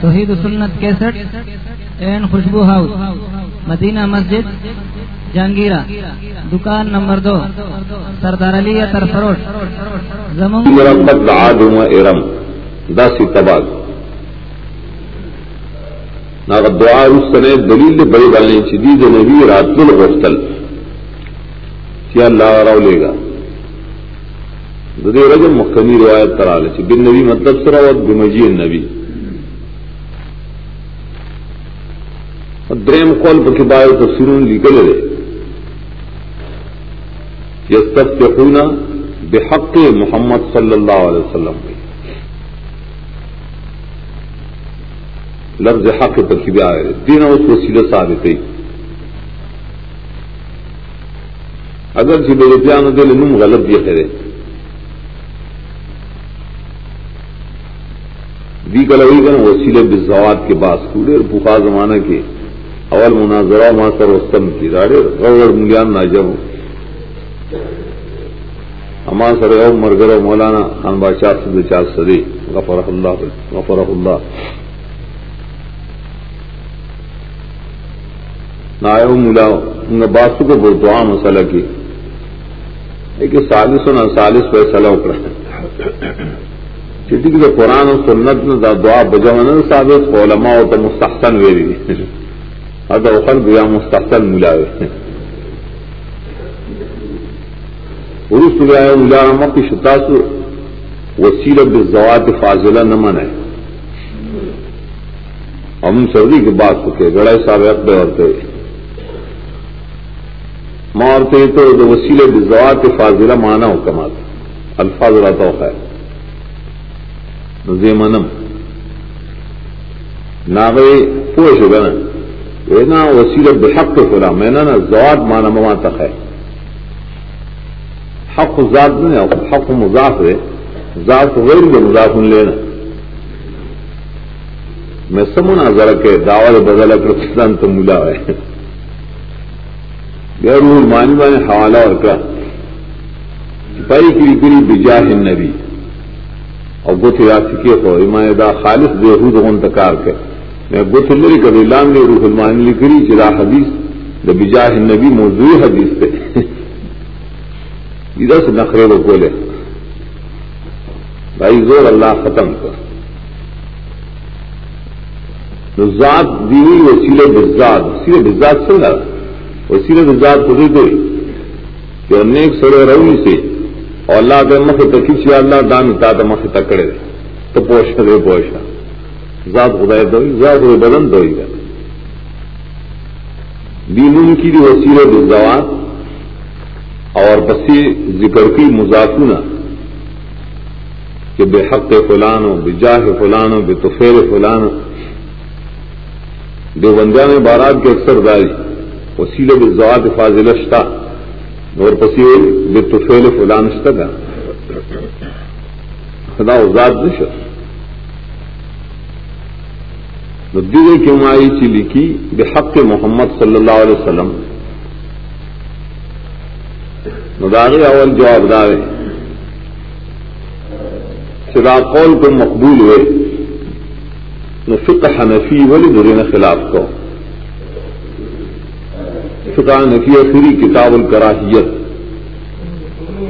توحید سنت کیسٹ، این خوشبو ہاؤس، مدینہ مسجد، جہانگیرہ، دکان نمبر دو، سردار علی اتر فروٹ ارم دا سی تباد نا دعا رسنے دلیل بڑی بالیں شدید نبی رات الغفتل کیا اللہ راو لے گا۔ دے رجم مخنی روایت ترال بن نبی مطلب سراوت بمجی النبی دریم قول پکی بائے تفسیرون لکل دے یستفتحون بحق محمد صلی اللہ علیہ وسلم لفظ حق پکی بھی دین اس وسیلہ ثابت ہے. اگر جی سی بے پیانو دے لنم غلط بھی خیرے دی کلوی کن وسیلے بزوات کے باس کوڑے اور پوکھا زمانہ کے اول مناظرہ ماں سر وسطم کی راڑے غور ملیان نہ جب سر او مرگر مولانا خان بادشاہ سے چار سدے غفر اللہ غفر اللہ. نہ ملا ان باسو کو بہت دعا مسئلہ کی. لیکن سالس و نہ سالس فیصلہ اکڑا چٹی کی قرآن و سنت نے دعا بجانا ثابت علماء ہو تو مستحسن ویری. اگر خلق یا مستقل ملاوے عرس گیا ملا کی شتاس وسیل بالزوات فاضلہ نہ من ہے ہم سردی کے بعد چکے گڑے صاحب اپنے عورتیں ماں عورتیں تو وسیلے بالزوات فاضلہ مانا ہو کماتا الفاظ رہتا ہے زیمنم ناغے پوش ہوگا نا. نا وسیلت بحق کے خلا میں نا زواد مانا مما تک ہے۔ حق ذات نہیں حق مضاف ہے۔ ذات غیر کے مضاف لینا۔ میں سمنا ذرا کہ دعوت بدل کر تو ملا ہے۔ غیر مانی مانے حوالہ اور کا سپاہی کی کری بجاہ نبی۔ اور گت یا سکے کو دا خالص بے حد منتکار کے۔ گت لری کبھی لان نے روح المان لکھری چرا حدیث دا بجاہ نبی موضوع حدیث پہ ادھر سے نخرے کو کھولے بھائی زور اللہ ختم کر۔ ذات دیوی وسیلے بزاد۔ وسیلے بزاد سے لگا وسیلے بزاد خود کوئی کہ نیک سڑے روی سے اور اللہ کے مخ تکی اللہ دان تا مخ تکڑے تو پوشا دے پوشا ذات خدا دوئی ذات خدا بدن دوئی گا. دین کی بھی وسیلے بزوات اور بسی ذکر کی مضافون کہ بے حق فلان ہو بجاہ فلان ہو بے توفیر فلان ہو دو بندیاں میں بارات کے اکثر داری وسیلے بزوات فاضلشتا اور پسی بے توفیل فلانشتا کا خدا ذات نشر دیگر کیوں چی لکھی بے حق محمد صلی اللہ علیہ وسلم. نداغ اول جواب دارے چلا قول کو مقبول ہوئے نہ فقہ حنفی ولی درین خلاف کو. فقہ حنفی فری کتاب الکراہیت.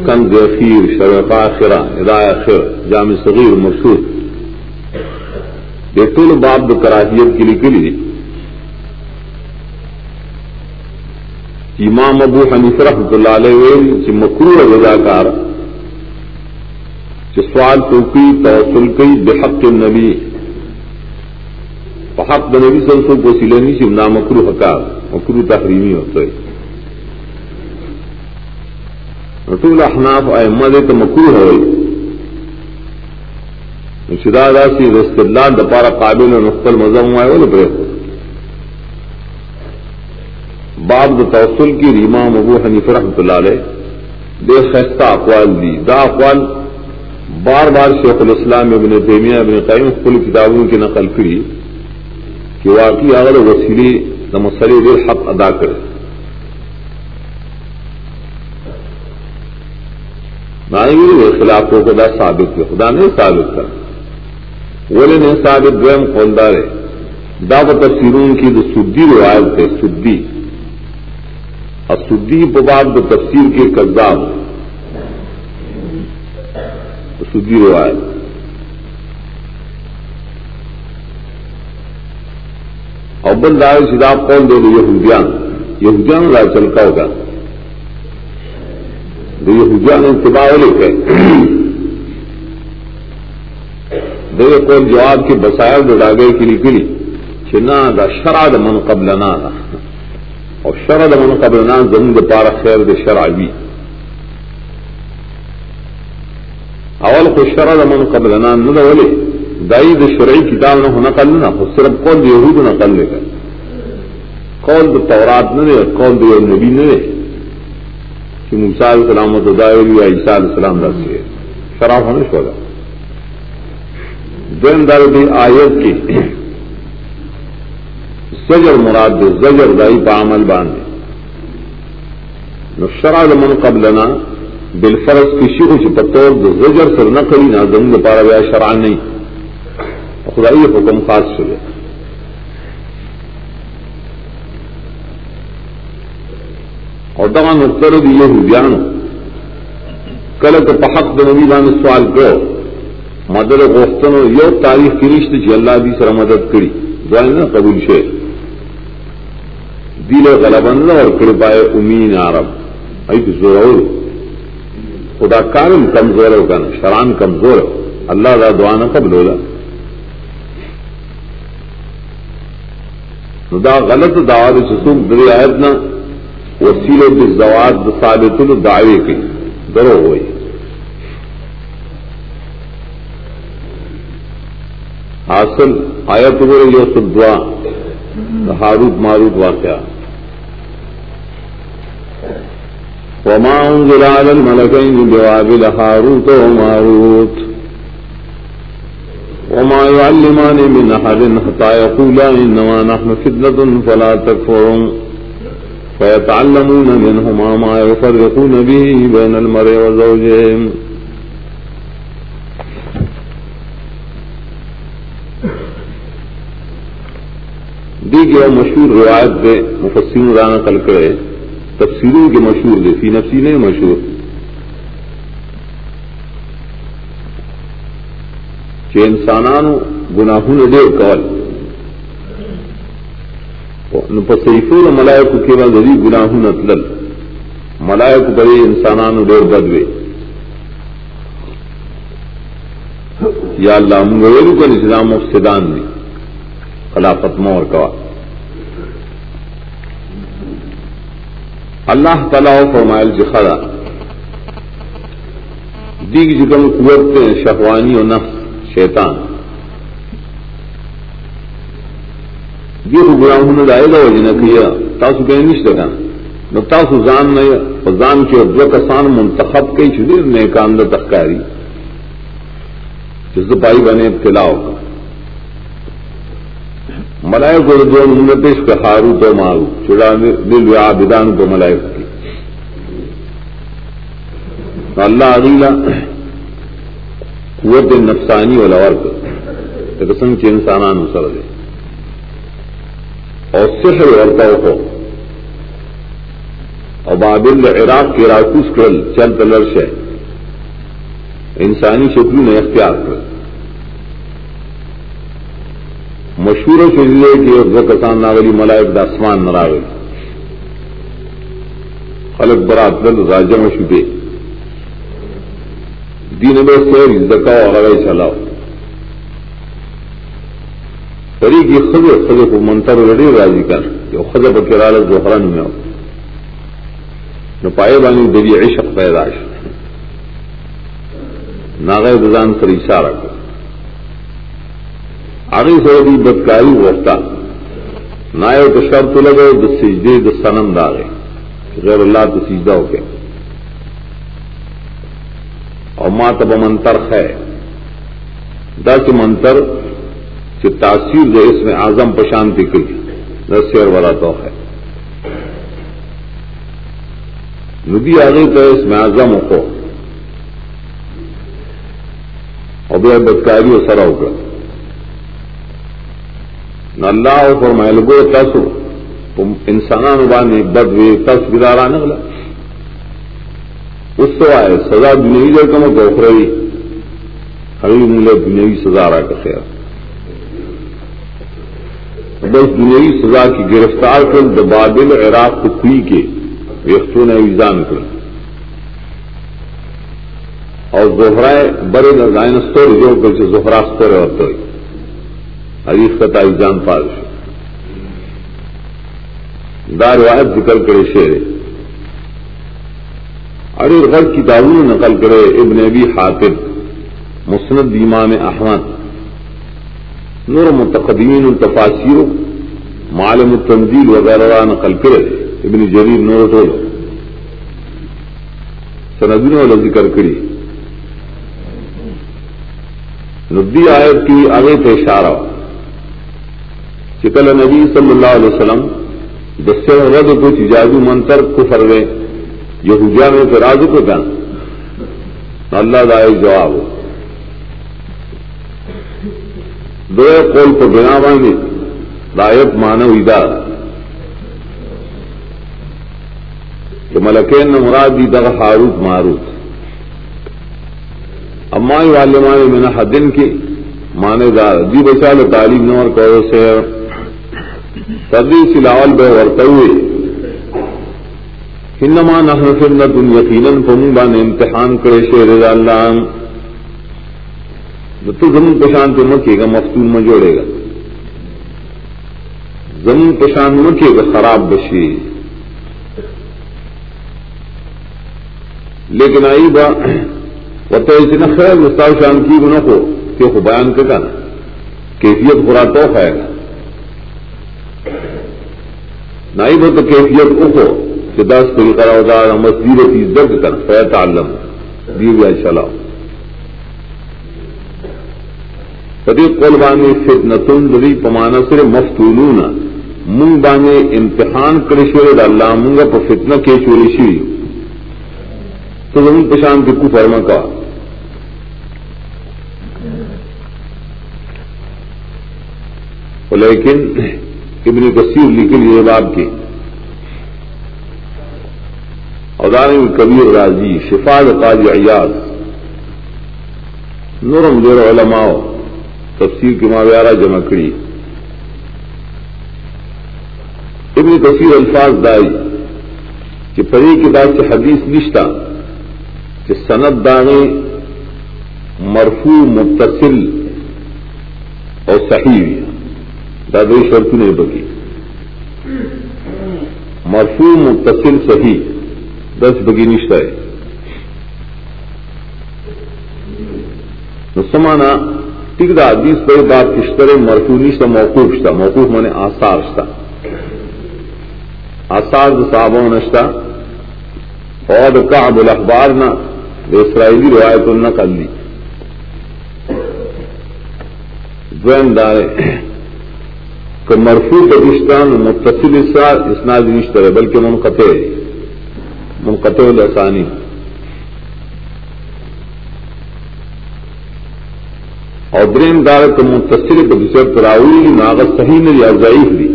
کن ذخیر شرف آخرہ ہدایہ خیر جامع صغیر مشہور ٹول باب کراہیت کے لیے کے لیے امام ابو حنیف رحمۃ اللہ علیہ مکرو رضاکار چې سوال توکی توسل کوي کی بحق نبی. حق د نبی صلی سل سو کو سلنی سے نام مکرو حکار مکرو تحریمی ہوتا ہے رسول احناف احمد تو مکرو ہے شدا سی رست اللہ دپارا قابل اور نقل مزم آئے وہ برے باب د توسل کی ریما ابو حنیف رحمۃ اللہ علیہ بے خستہ اقوال دی دا اقوال بار بار شیخ الاسلام ابن تیمیہ ابن قیم کل کتابوں کی نقل کری کہ واقعی اگر وسیلی نہ دل حق ادا کرے نہ خلاف کو خدا ثابت کیا خدا نے ثابت کر بولے نے ثابت دویم قولدار ہے دعوت تفسیرون کی جو سدی روایت ہے سدی۔ اور سدی بباب جو تفسیر کے کذاب سدی روایت۔ ابل دار سداب قول دے دو یہودیان۔ یہودیان رائے چلکا ہوگا۔ تو یہودیان اتباع لے کے دے قول جواب کے بسائر دو ڈاگے کی نکلی چنا دا شرع دا من قبلنا دا۔ اور شرع دا من قبلنا زمین دا پارا خیر دا شرعوی اول کو شرع دا من قبلنا ندا ولی، دائی دا شرعی کتاب نہ نقل نہ خود صرف قول دا یہود نقل لے کر۔ قول دا تورات نہ دے قول دا نبی نہ دے۔ کہ موسیٰ علیہ السلام و دائری یا عیسیٰ علیہ السلام دا سے شرع ہونے شوگا دویم دار دی آیت کی زجر مراد دے زجر دائی پا عمل باندھے نو شرع لمن قبلنا بالفرض کی شیخ چی پتور دو زجر سر نقلی نا زمین پارا بیا شرع نہیں خدائی حکم خاص شدے اور دغا نقطر دی یہ ہوگیانو کلک پا حق دا نبی سوال کرو۔ مدد غوفتنو یو تاریخ کی رشت چی اللہ دی سر مدد کری دوائن نا قبول شیر دل غلبند اور کرپائے امین عرب ایت زور خدا کارم کمزور ہے کن شران کمزور. ہے اللہ دا دعانا کب لولا دا غلط دعوت سسوک دری آیت نا وسیل بزواد ثابت دعوے کی درو ہوئی حاصل آیت گرے جو سب دعا ہاروت ماروت واقعہ۔ وما أنزل على الملكين بوابل هاروت وماروت۔ وما يعلمان من أحد حتى يقولا إنما نحن فتنة فلا تكفرون۔ فيتعلمون منهما ما يفرقون به بين المرء وزوجهم۔ دیگر مشہور روایت دے، مفسرین رانا کل کرے تفسیروں کے مشہور دے، فی نفسی نہیں مشہور. کہ انسانانو گناہون ڈیر کول. پسیفون ملائک کے بعد ری گناہون اتلل ملائک بڑے انسانانو ڈیر بدوے یا اللہ منگویلو کا نظام افسدان دی خلافت مور کوا اللہ تعالیٰ فرمائل جخلا جی دیگ جکم جی قوت شہوانی و نفس، شیطان۔ یہ گراؤں نے دائے گا وجہ نہ کیا تاسو کہ نہیں سکا نو تاسو زان نے زان کے دو کسان منتخب کئی چھدے نیکان دا تخکاری۔ جس پائی بنے ابتلاؤ۔ کا ملائے کو جو پیش کا ہارو تو مارو چڑا دل آبدان کو ملائے کی۔ اللہ علیلا قوت نفسانی والا ورک۔ رسم کے انسانان سر دے۔ اور سحر ورتا ہو اور بابل عراق کے راکوس کرل چل تلرش ہے انسانی شکلوں نے اختیار کر مشہور فضلے کے دو کسان ناولی ملائک دا داسمان نراول خلق برات دل راجم شدے. دین میں سیر دکا اور اگئی چلاؤ پری کی خز خز کو منتر رڑی راضی کر. کہ خز بکرال جو حرن میں ہو نہ پائے بانی دری عشق پیداش ناغ دزان سر اشارہ کر آگے سعودی بدکاری وقتا نائے تو شرط لگے، تو سجدے تو سنم داغے غیر اللہ تو سیجدہ ہو کے اور ماں تب منتر ہے۔ دس منتر سے تاثیر جو اس میں آزم پشانتی کی۔ دس شیر والا تو ہے۔ ندی آ گئی تو اس میں آزم کو اور بے بدکاری اور سرا ہوگا نہ اللہ فرمائے لگو، تاسو انسانان باندې بد وی تاسو ګدارا نه غلا اس آئے، سزا دنیاوی جو کم کو اخروی۔ حبیب مولے دنیاوی سزا را کا خیر۔ بس دنیاوی سزا کی گرفتار کر دبادل عراق کو کھلی کے ویختوں نے ویزان کر اور زہرائے بڑے نظائن ستور جو کر زہرا ستور اور تو۔ حریف کا تاویزان پارش دا روایت ذکر کرے شیر اڑے غر کی تعاون نقل کرے ابن ابی حاطب مسند امام احمد۔ نور متقدمین التفاصیر معلم التنزیل وغیرہ نقل کرے ابن جریر نور ٹول۔ سندین والا ذکر کری۔ ردی آیت کی آگے تھے اشارہ چکل نبی صلی اللہ علیہ وسلم دس رد کچھ جادو منتر کفر میں یہ حجا میں تو راجو کو کہنا اللہ دائے جواب دو قول کو بنا باندھے رایت مانو ادار کہ ملکین مراد دی در ہاروت ماروت امائی والے مانے میں نے حدن کی مانے دار جی بچا لو تعلیم نور کو سے۔ تدی سلاول بے ورتے ہوئے۔ ہنما نہ سنت یقیناً پمبا نے امتحان کرے شیر اللہ۔ تو زمین پشان تو مکے گا، مفتون میں جوڑے گا۔ زمین پشان مکے گا، خراب بشی۔ لیکن آئی با وہ تو ایسی نہ خیر مستار شان کی نہ ہو کہ بیان کرتا نا، کیفیت برا تو ہے گا نائی بہت کیفیت اکو کہ دس طریقہ اوزار مسجد کی درد کر فی تعلم۔ دیو چلاؤ کدی قول بانے فتنتن دری پمانا سر مفتونون منگ بانے امتحان کرے شور اللہ منگا پر فتنہ کے چوری شری تو زمین پشان کے کو فرما کا لیکن ابن کثیر لکھ لیے باب کے ادان کبیر راضی شفاظ قاضی ایاز نورم دور علماء، تفسیر کے ماویارہ جمع کری۔ ابن کثیر الفاظ دائی کہ پری کے بعد سے حدیث نشتہ کہ سند دانے مرفوع، متصل اور صحیح۔ دادوئی شرط نہیں بکی مرفوع متصل صحیح دس بگی نشتا ہے سمانا ٹک دا حدیث پر بات اشترے مرفوع نشتا موقوف شتا موقوف مانے آثار شتا آثار دا صحابہ نشتا اور کعب الاخبار نا اسرائیلی روایت النقل لی دویم دارے کہ مرفوع پاکستان متصل سال اسناد نشتر ہے، بلکہ منقطع منقطع الاسانی۔ اور برین دار تو متصل کو دوسرے تراویلی ناغت صحیح نے یا ضعیف دی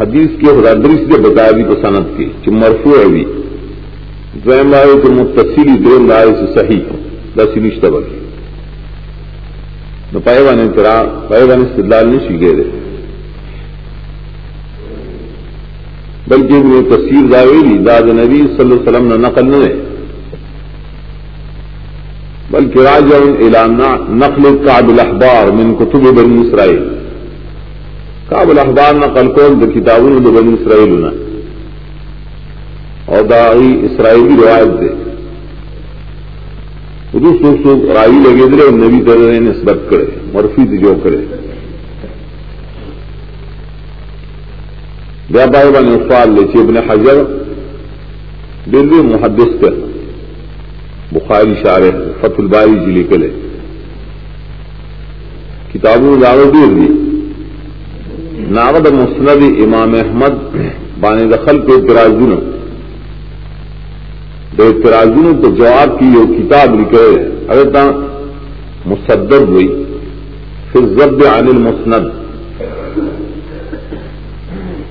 حدیث کی حدادری سے بتایا بھی تو صنعت کی کہ مرفوع ہے بھی۔ دویم لائے تو متصلی درین لائے سے صحیح۔ دس نشتہ بلکہ نو پائے بانے ترا پائے بانے استدلال نہیں سیکھے دے بلکہ میں تصویر داویلی داد نبی صلی اللہ علیہ وسلم نے نقل نہ بلکہ راج اعلانا نقل کاب الاحبار من کتب بنی اسرائیل. کاب الاحبار نقل کو دا کتابوں بنی اسرائیل اور داعی اسرائیلی روایت دے خود سوچ سوچ رائی لگے دے نبی درے نسبت کرے، مرفی جو کرے۔ بیا بھائی بان افعال لے چی، ابن حجر دلی محدث کر بخاری شارے فت الباری جی لکھ کتابوں دارو دیر دی۔ ناود مسند امام احمد بان دخل کے تراجن اعتراضوں تو جواب کی وہ کتاب لکھے اگر تا مصدر ہوئی۔ فی الضب عن المسند۔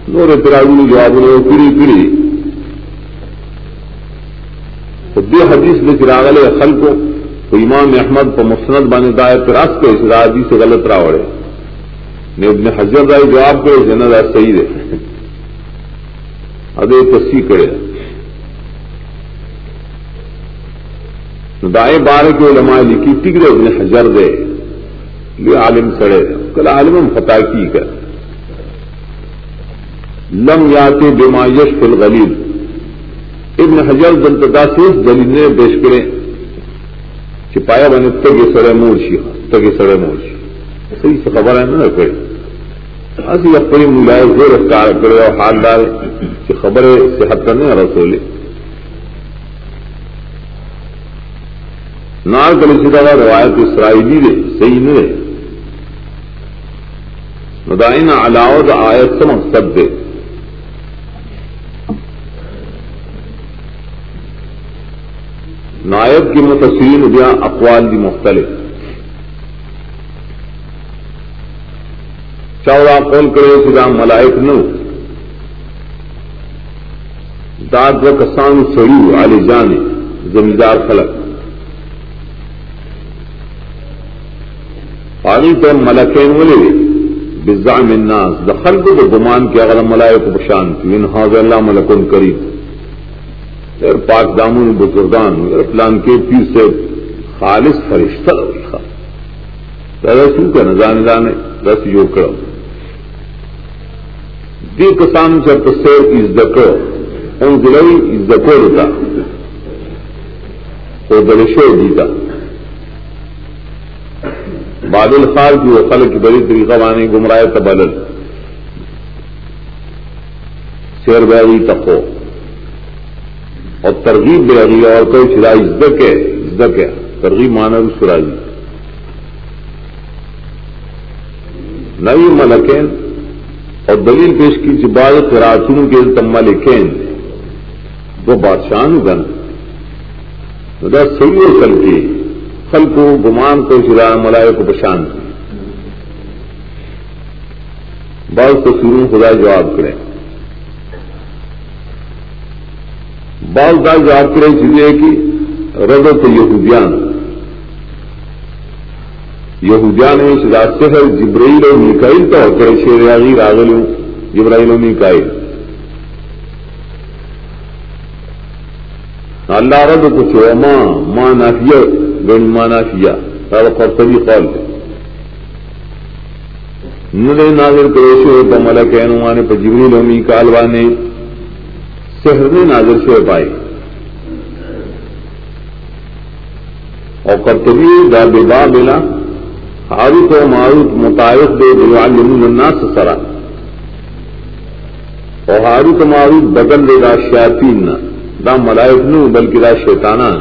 نور اعتراضی جواب نے پڑی پڑی خود حدیث میں چراغل خل کو تو امام احمد پر مسند بانے دائر پراس کے اس راجی سے غلط راوڑے نے ابن حضرت جواب کرے جنرا صحیح رہے ادے تصویر کرے۔ دائیں بار کے علماء لکھی ٹکرے ابن حجر دے۔ یہ عالم سڑے۔ کل عالم فتح کی کر لم یا کے بیمایش فل غلیل ابن حجر دنتدا سے دلیل نے پیش کرے۔ چپایا بنے تگے سڑے مورشی تگے سڑے مورشی صحیح سے خبر ہے نا کرے اسی ہاں جی، اپنی ملائے زور اختار کرے اور حال ڈال کہ خبریں صحت کرنے رسولے نار گلی سیدھا روایت اسرائیلی دے، صحیح نہ دے۔ مدائن علاؤ دا آیت سے مقصد دے۔ نائب کی متصرین دیا اقوال دی مختلف۔ چوڑا قول کرے سیدھا ملائک نو۔ داد و کسان سڑی علی جانے زمیندار خلق۔ پانی تو ملکین ملے بزام الناس دخل کو تو گمان کے اگر ملائے کو پشان کی. ان حاضر اللہ ملکن قریب. پھر پاک دامن بزرگان پلان کے پیر سے خالص فرشتہ رسو کا نظان جانے رس یو کرو. دی کسان سے تصور از دکو ان دلوی از دکو رتا وہ دلشو دیتا. بادل خال کی وہ خل کی بڑی طریقہ بانی گمراہ تبل شیر بیری تقو اور ترغیب بیری اور کوئی سرائی ازدک ہے ازدک ہے. ترغیب مانا سرائی. نئی ملکین اور دلیل پیش کی جباد فراچون کے تما لکھیں وہ بادشاہ گن. صحیح کل کی خل کو گمان کو شرا ملائے کو پشان کی بعض تصویروں خدا جواب کریں بعض کا جواب کرے چیزیں کہ رضت یہودیان۔ یہودیان میں اس راستے ہے، جبرائیل اور نکائل تو ہوتے شیر آگی راغل جبرائیل و نکائل اللہ رد کچھ ماں ماں نافیہ۔ بن مانا کیا۔ اور قرطبی قول ہے نلے نازل کروشو تو ملک انوانے پر جبریل امی کالوانے سحر نے نازل سے پائے اور قرطبی دا ببا بلا حاروت و معروف متعارف دے دلوان الناس سرا۔ اور حاروت و معروف بدل دے دا شیاطین دا ملائک نو، بلکہ دا شیطانہ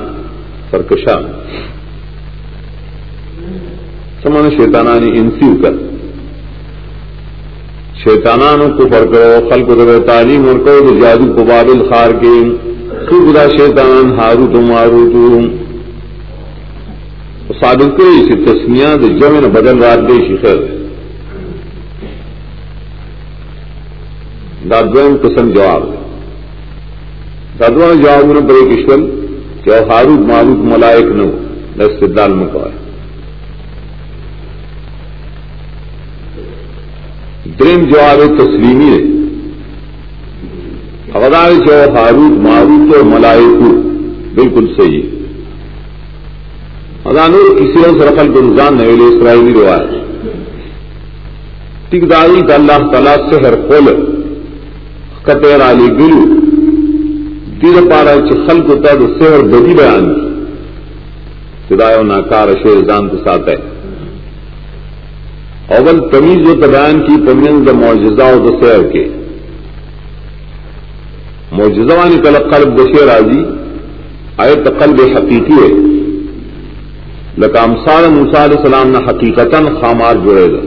سرکشاں سمن شیتانانی انسیو کر. شیطانانو کو کرو خلق کو تعلیم اور کرو جادو کو بابل خار کے خدا شیطان ہارو تو مارو تو ثابت کرے اسی تسمیاں جمن بدل رات دے شخر دادوین قسم جواب دادو جواب نے بڑے کشن کہ ہارو ماروت، ملائک نو استدال مکوائے دریم جواب تسلیمی ہے۔ اغدار جو ہاروت ماروت اور ملائکو بالکل صحیح ادانور کسی اور سرفل کو رجحان نہیں لے اسرائیلی روایت ٹکداری کا اللہ تعالیٰ سے ہر کھول کتر علی گرو تیر پارا چخل کو تد سے ہر بدی بیان۔ کی خدا و ناکار شیر جان کے ساتھ ہے۔ اول تمیز و تبان کی پمین دا معجزہ و دسیر کے۔ معجزوانی کل قلب دشیر راضی آئے قلب حقیقی ہے۔ لکام سال موسا علیہ السلام نہ حقیقتا خامار جڑے گا۔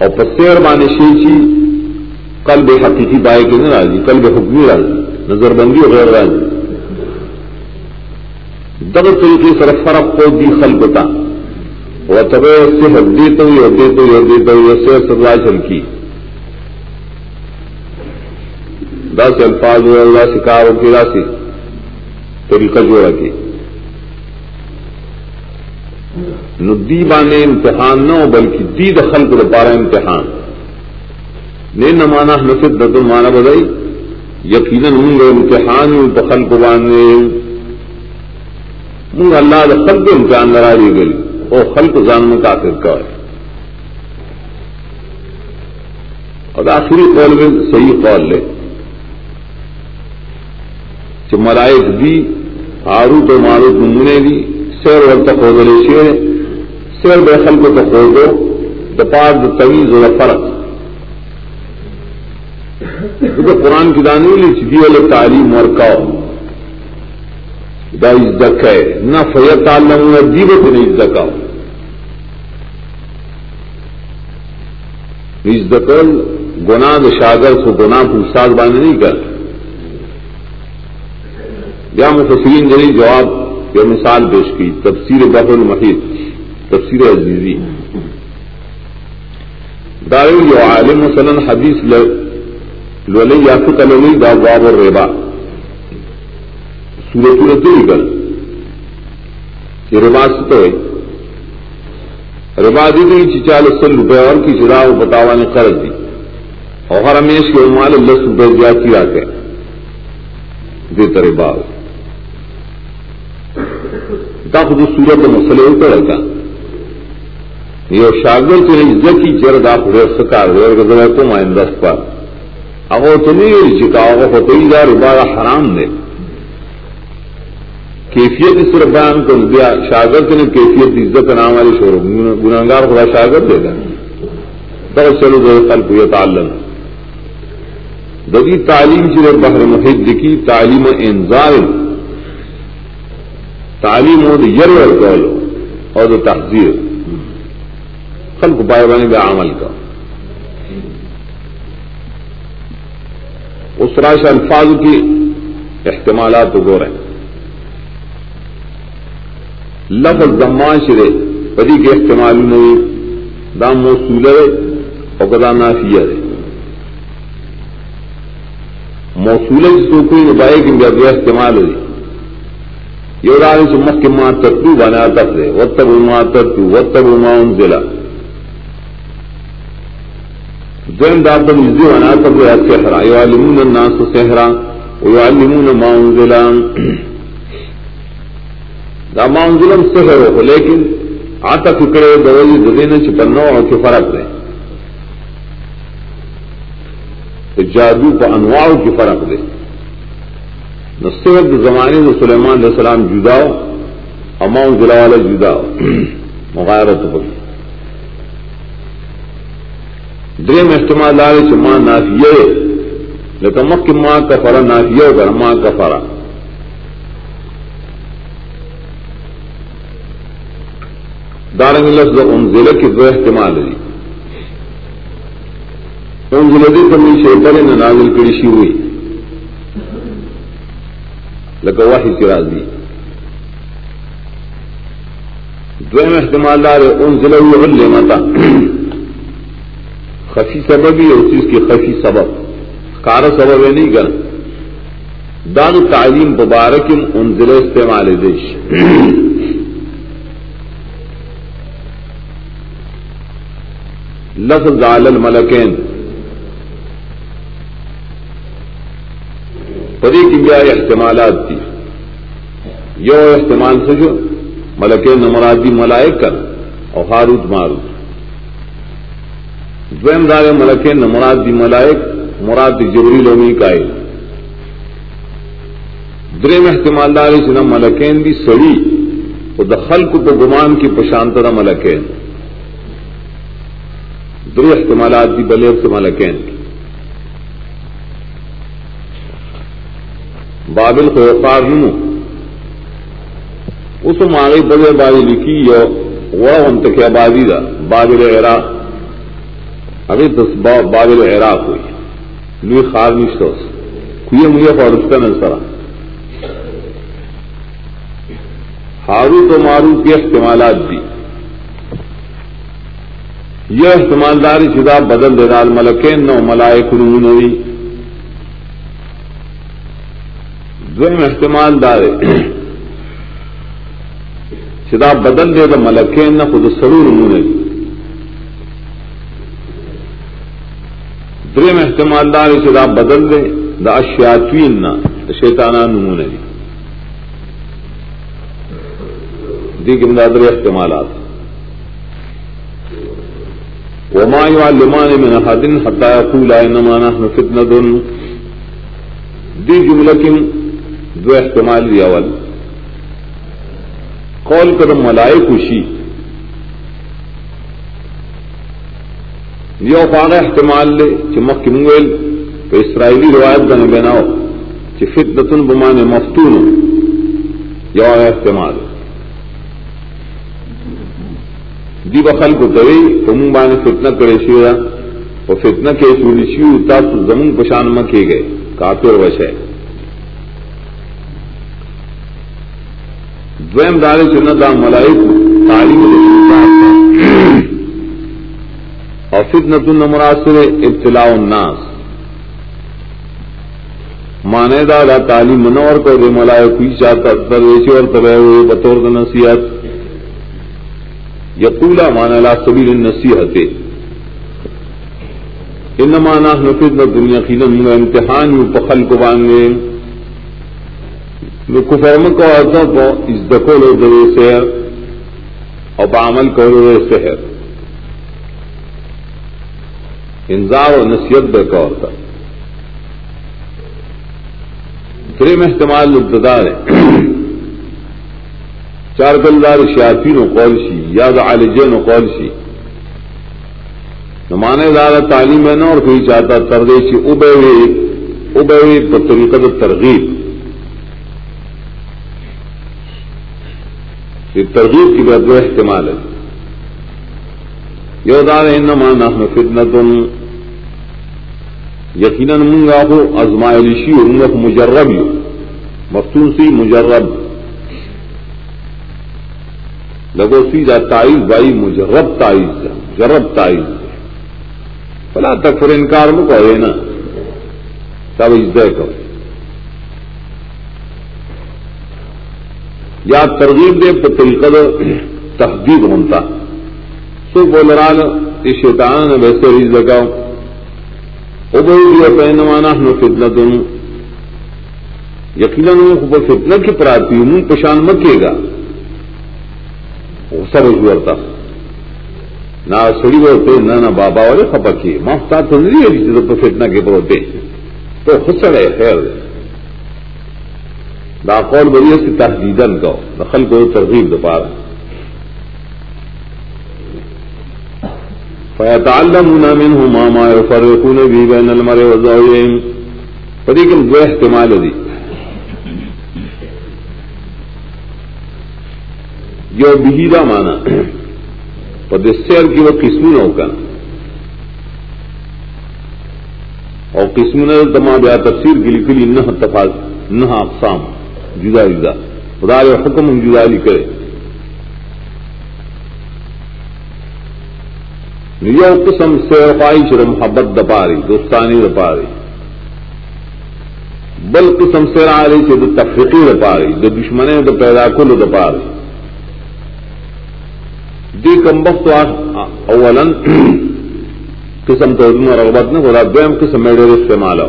اور پسیر بان شیچی قلب حقیقی بائے کے نہ راضی، قلب حکمی راضی نظر بندی وغیرہ راضی۔ دب طریقے سر فرق کو دی خلبتا وہ تب سے ہڈی تو ہڈی تو ہڈی تو سے سزا کی۔ دس الفاظ اللہ سکار کی راسی۔ طریقہ جوڑا کی ندی بانے امتحان نہ ہو بلکہ دی دخل کو پارا امتحان۔ نے نہ مانا نصف نظر مانا بدائی۔ یقیناً ہوں گے امتحان دخل کو باندھنے منگ اللہ دخل کو امتحان لڑا دی گئی۔ اور خلق جان میں کافر کا ہے اور آخری قول میں صحیح قول لے۔ کہ ملائک دی آرو تو مارو نمونے دی سیر اور تقوضل شیر سیر بے خل کو تقوضو دپار طویز و فرق۔ قرآن کی دانی لی چدی والے تعلیم اور کاؤ دا عزت ہے. نہ فیت تعلم دیبت نہیں عزت عزت گنا شاگر کو گنا پوچھتاچ باندھ نہیں کر. یا مفسرین جنی جواب یا مثال پیش کی. تفسیر بحر المحید تفسیر عزیزی. دار جو عالم مثلاً حدیث لولی یا فکر لولی دا باب اور ریبا سورت سورت نکل یہ ربا سے تو ہے. ربا دی گئی چالیس سو روپے اور کی چرا بتاوا نے قرض دی. اور ہر ہمیش کے مال دس روپے زیادتی آتے دیتا ربا تا خود سورت مسئلے اتر رہتا. یہ شاگر سے عزت کی جرد آپ سکار کو مائندس پر. اگو تو نہیں چکا وہ تو ربا حرام دے. کیفیت صرف بیان کر دیا، شاگرد نے کیفیت عزت نام والی شور گناگار خدا شاگرد دے گا۔ بہت چلو دو کل کو تعلم دبی تعلیم جی کی بحر محد کی تعلیم انزار تعلیم ہو تو یر اور تو تحزیر خلق پائے بنے گا عمل کا اس راش الفاظ کی احتمالات گو رہے لفظ دمان شرے پری کے استعمال نہیں دام موصول ہے اور گدا نافیہ ہے موصول جس کو کوئی نبائے کہ بے استعمال ہوئی یہ رائے سے مت کے ماں تتو بنا تک رہے وہ تب ماں تتو وہ تب ماں ضلع دین دا په نږدې ونا ته په سحرا یو علمون الناس سحرا او یو علمون ما انزلان دا ہو لیکن آتا فکرے دولی ددین چې په نوع کې فرق دی جادو په انواع کې فرق دی نو سحر د زمانه د سليمان السلام جدا او ما انزل والا جدا مغایرت وکړي دریم احتمال دار چې ما نافیه لکه مخکې ما کفره نافیه وکړه ما کفره دارنګ لفظ انزله کې دوه احتمال دي انزله دې په می شیطان نه نازل کړی شي وي لکه وحی چې راځي دویم احتمال دار انزله علمتا خفی سبب ہی اور چیز کی خفی سبب۔ کار سبب ہے نہیں کر دان تعلیم مبارک ان ضلع استعمال دیش۔ لفظ عال الملکین پری کی کیا احتمالات تھی یو استعمال سے جو ملکین نمرادی ملائک کر اور ہاروت ماروت. دویم دار ملکے نہ مراد دی ملائک، مراد جبری لومی کا درم احتمال دار سے نہ ملکین دی سڑی وہ دخل کو تو گمان کی پشانت نہ ملکین. در احتمالات دی بلے سے ملکین بابل کو وقار نمو۔ اس ماغی بغیر بازی لکھی وہ انتخاب آبادی دا۔ بابل عراق۔ ابھی دس بابل عراق ہوئی۔ لوی خار نشتوس کوئی مجھے فارستا نظرا ہارو تو مارو کے استعمالات دی یہ احتمال داری شدہ بدل دے دال ملکین نو ملائے کنونوی دویم احتمال دارے شدا بدل دے دا ملکین نہ خود سرور نمونے دریم احتمال دار شدا بدل دے دا اشیاتوین نہ شیطانہ نمونے دی کے احتمالات وما يعلمان من احد حتى يقول انما نحن فتنه دی جملہ کی دو احتمال دی اول قول کر ملائے خوشی یو فاغ احتمال لے چمک کی منگویل تو اسرائیلی روایت بن بناؤ کہ فتنتن بمان مفتون یو احتمال. دی بخل کو توی تم بان فتنہ کرے شیرا وہ فتنہ کے سوری شیو تا زمین پشان مکے گئے کافر وش ہے دویم دار چنت دا ملائک تعلیم اور فتنت المراسر ابتلاء الناس. مانے دا دا تعلیم منور کو دے ملائک کوئی چاہتا درویشی اور تبے ہوئے بطور نصیحت. یقولا مانا لا سبیل النصیحت. انما نحن فتنة دنیا خیلن امتحان یو پخل کو باندے نو کفرم کو عورتوں کو اس دکو لو دے سیر اور بعمل کو لو سحر انذار و نصیحت بے کا عورت فریم احتمال ابتدار ہے. چار گلدار شیاطین و قولشی، یاد عالجین و قولشی. نمانے دار تعلیم ہے نا اور کوئی چاہتا تردیشی ابے ابے پر ترغیب. یہ ترغیب کی بد احتمال ہے۔ یہ دار انما نحن فتنة یقیناً منگا ہو ازمائلشی منگا مجرب مفتون سی مجرب۔ لگو سی جا تائز بائی مجرب تائز مجرب تائز فلا تک پھر انکار میں کہے نا۔ تب اجزے کرو۔ یا ترغیب دے تو طریقہ تحدید ہوتا سو بول رہا یہ شیطان ویسے ریز لگاؤ۔ ابھی دیا پہنوانا ہم فتنا تم یقیناً فتنا کی پراتی ہوں پشان مکے گا۔ وہ سب نہ سڑی بولتے نہ نہ بابا والے خپکی مافتا تو نہیں ہے تو فتنا کے بروتے تو خسڑ ہے، خیر۔ دا قول بریے سے تحدیدن کو دخل کو ترغیب دپارا فیتعلمون منه ما ما يفرقون به بين المرء وزوجهم پدې کوم دوه احتمال دي یو به دا معنا په دې سیر کې و قسمونه وکړه او قسمونه بیا تفسیر کې لیکلي نه تفاصیل اقسام، جدا جدا۔ خدا حکم ہم جدا لکھے یو قسم سے خواہش محبت دپاری دوستانی دپاری بل قسم سے رہی سے تو تفریقی دپاری جو دشمنے تو پیدا کل دپاری دی کم وقت اولن قسم تو رغبت نے خدا دویم قسم میڈے استعمال ہو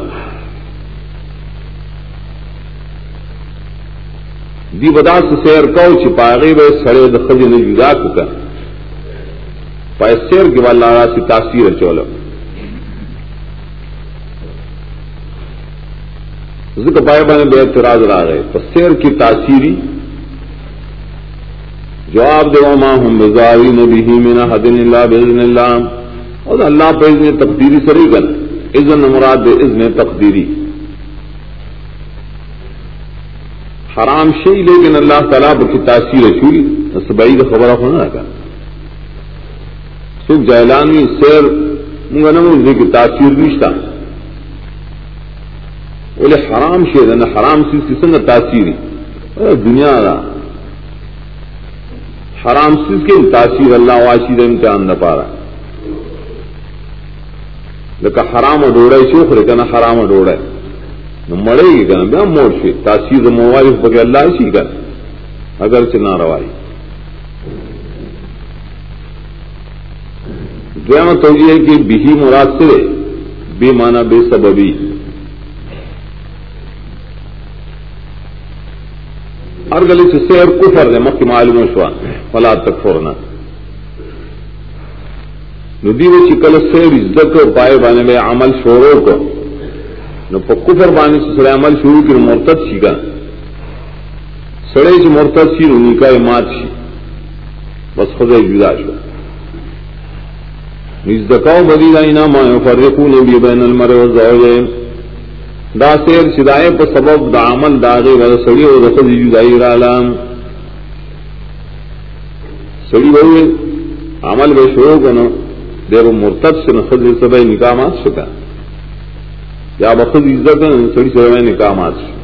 دی بدا سے سیر کو چھپاگی بے سڑے دخل نے جدا کا پائے سیر کے والا سی تاثیر چولو۔ ذکر پائے بانے بے اعتراض را گئے تو سیر کی تاثیری جواب دو ماں ہوں بزاری نبی ہی مینا حدن اللہ بزن اللہ اور اللہ پہ ازن تقدیری سری گل ازن مراد ازن تقدیری۔ حرام شی لیکن اللہ تعالیٰ کی تاثیر چوری سبئی کا خبر ہونا کا سکھ جیلانی سیر منگا نمو کی تاثیر نشتا۔ بولے حرام شیر حرام چیز کی سنگ تاثیر دنیا کا حرام چیز کے تاثیر اللہ واشید امتحان نہ پا رہا لکه حرام ډوړی چې خو کنه حرام ډوړی نو مړی کنه بیا موړ شي تاثیر موالف بګی الله شي کنه اگر سے نہ چې ناروایی دویمه توجیه کې به مراد سره بے معنی، بے سببی. گلی سے سیر کفر نے مکھ معلوم شوا، فلا تک فورنا ندی و چکل سیر عزت کو پائے بانے میں عمل شورو کو. نو پا کفر بانے سے سڑے عمل شروع کی مرتد شی گا. سڑے سے مرتد شی نو نکاح مات شی بس خدا جدا شو نزدکاو بدی دائنا ما یفرقون بی بین المر و زوجین دا سیر شدائے پا سبب دا عمل داغی و دا سڑی و دا جدائی رالام سڑی جی بھوئے عمل بے شروع کنو، دیر مرتب سے نخذ سبئی نکامات شکا. یا بخذ عزت سڑی سبئی نکامات شکا.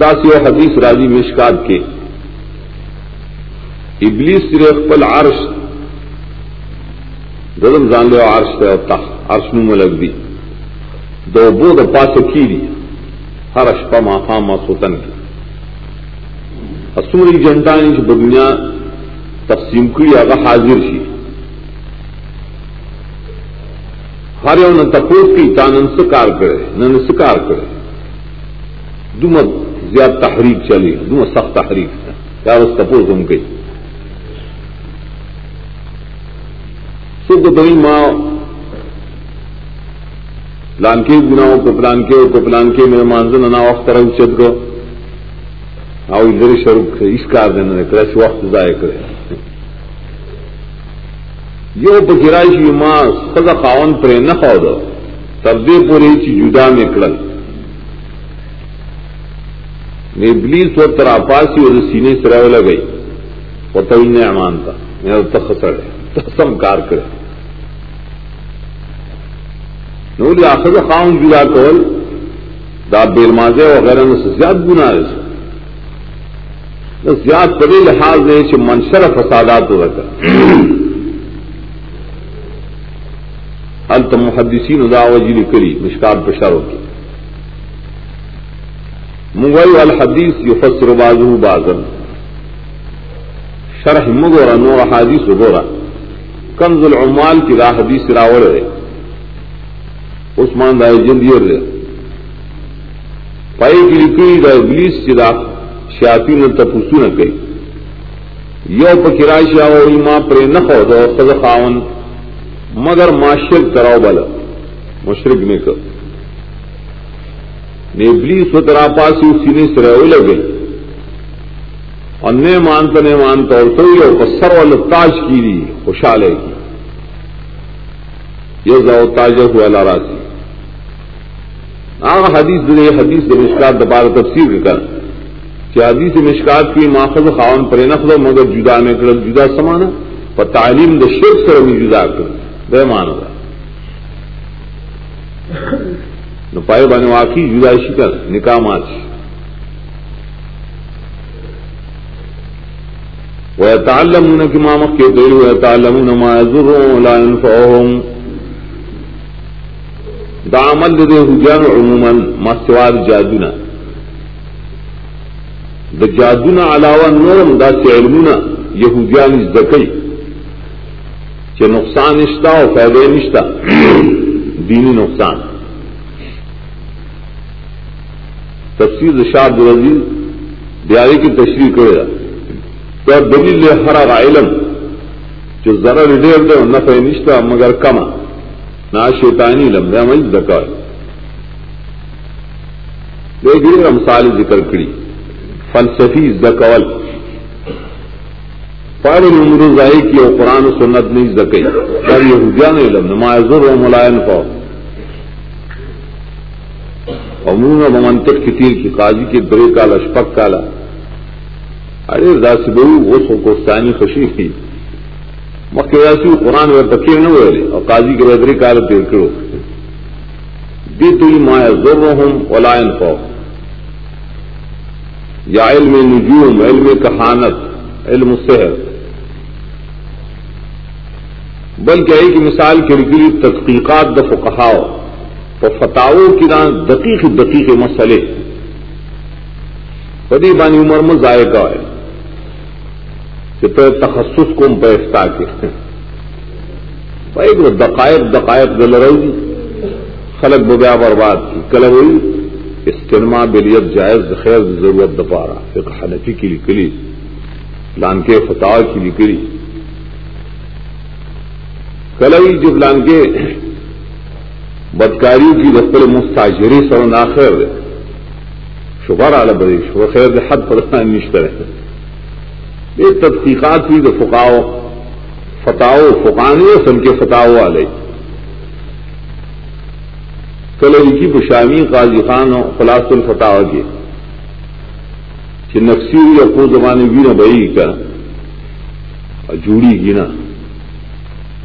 داسی و حدیث راجی مشکات کے. ابلیس صرف پل عرش ددم جان لو عرش تے اور تخت، عرش نو ملک دی۔ دو بو د پاس کی دی۔ ہر اشپا ما خام ما سوتن کی۔ اسوری جنٹانی چې په دنیا تقسیم کړی هغه حاضر شي هر یو نن تاسو کې تانن سکار کړي نن سکار کړي دومره زیات تحریک چلی دومره سخت تحریک۔ دا اوس تاسو هم کوي څوک دوی ما پلان کې ګناو کو پلان کې کو پلان کې مې مانځنه نا وخت راوچت کو۔ او ادھر شروع اس کار دینا نے کرے وقت ضائع کرے۔ یو بگرائی شی ماں خدا خاون پر نہ خو دو تردے پوری چی جدا میں کڑل۔ میں بلیس و ترا پاسی اور سینے سرا لگئی وہ تو انہیں امان تھا۔ میرا تخسر ہے تخسم کار کرے۔ نو لی آخر خاون جدا کول، دا بیل مازے وغیرہ نے زیاد گناہ ہے۔ زیاد پڑے لحاظ ہے کہ منشر فسادات ہو رہا التم محدثین ادا وجی کری مشکات بشاروں کی۔ مغل الحدیث یفسر بازو بازن شرح مغورا، نور حادیث وغورا کنز العمال کی راہ حدیث راوڑ ہے عثمان دائے جندیر رہے پائی کی لکڑی دا ابلیس کی راہ شاطی نے تپوسو نہ گئی یو پکرائے شاہ ماں پر نہ ہو دو خز خاون، مگر معاشر کراؤ بل مشرق نے کر۔ نے نیبلی سترا پاسی سینے سے رہو لگے۔ اور نے مانتا نے مانتا اور تو یہ سر وال تاج کی دی، خوشحال ہے کی۔ یہ زو تاج ہوا لارا سی آ حدیث دے حدیث دے مشکات دوبارہ تفسیر کر۔ کہ حدیث مشکات کی ماخذ خاون پر نقل، مگر جدا میں کر جدا سمانا۔ پر تعلیم د شرک سے بھی جدا کر۔ بے مان ہوگا نو پائے بانے واقعی جدا شکر نکامات۔ وہ تعلم کی مامک کے دل وہ تعلم ما ضرور لا ينفعهم۔ دا عمل دے حجان عموما مستوار جادونا. د جادونا علاوه نورم دا سے علمونه يهوديان زکي چې نقصان نشتا او فائدې نشتا دینی نقصان. تفسیر شاد العزیز دیاری کی تشریح کرے گا تو دلیل ہر علم جو ذرا ڈیر دے نفع نشتا مگر کما نہ شیطانی علم دے مجھ دکا دیکھ مثال ذکر کری۔ فلسفی زکول۔ پار عمر ظاہر کی اور قرآن و سنت نہیں زکئی پر یہ حجان علم، نماز و ملائن کو عموم و منطق کی تیر کی قاضی کے برے کالا اشپک کالا۔ ارے راسی بہو، وہ سو کو سانی خوشی تھی۔ مکہ راسی قرآن و تکیر نہ ہوئے اور قاضی کے بدرے کالا تیر کرو دی تو مایا ضرور ہوں ولائن یا علم نجوم، علم کہانت، علم صحت بلکہ ایک مثال کے لیے تحقیقات د فقہاؤ تو فتاو کی نہ دقیق دقیق مسئلے پدی بانی عمر میں ذائقہ ہے کہ پہ تخصص کو پیستا کے ایک دقائق دقائق دل رہی خلق ببیا برباد کی۔ کل ہوئی۔ استنما بلیت جائز، خیر ضرورت دپارا ایک حنفی کی لکلی۔ لان کے فتح کی لکلی۔ کلوی جب لان کے بدکاری کی رفل مستاجری سر ناخیر شبہ اعلی شبہ خیر حد پر نشتر ہے۔ یہ تحقیقات ہوئی تو فکاؤ فتاؤ فقانی سن کے فتاؤ والے۔ کلوی کی بشامی قاضی خان اور خلاص الفتاح کے، کہ نقصی یا کو زمانے گینا بئی کا جوڑی گینا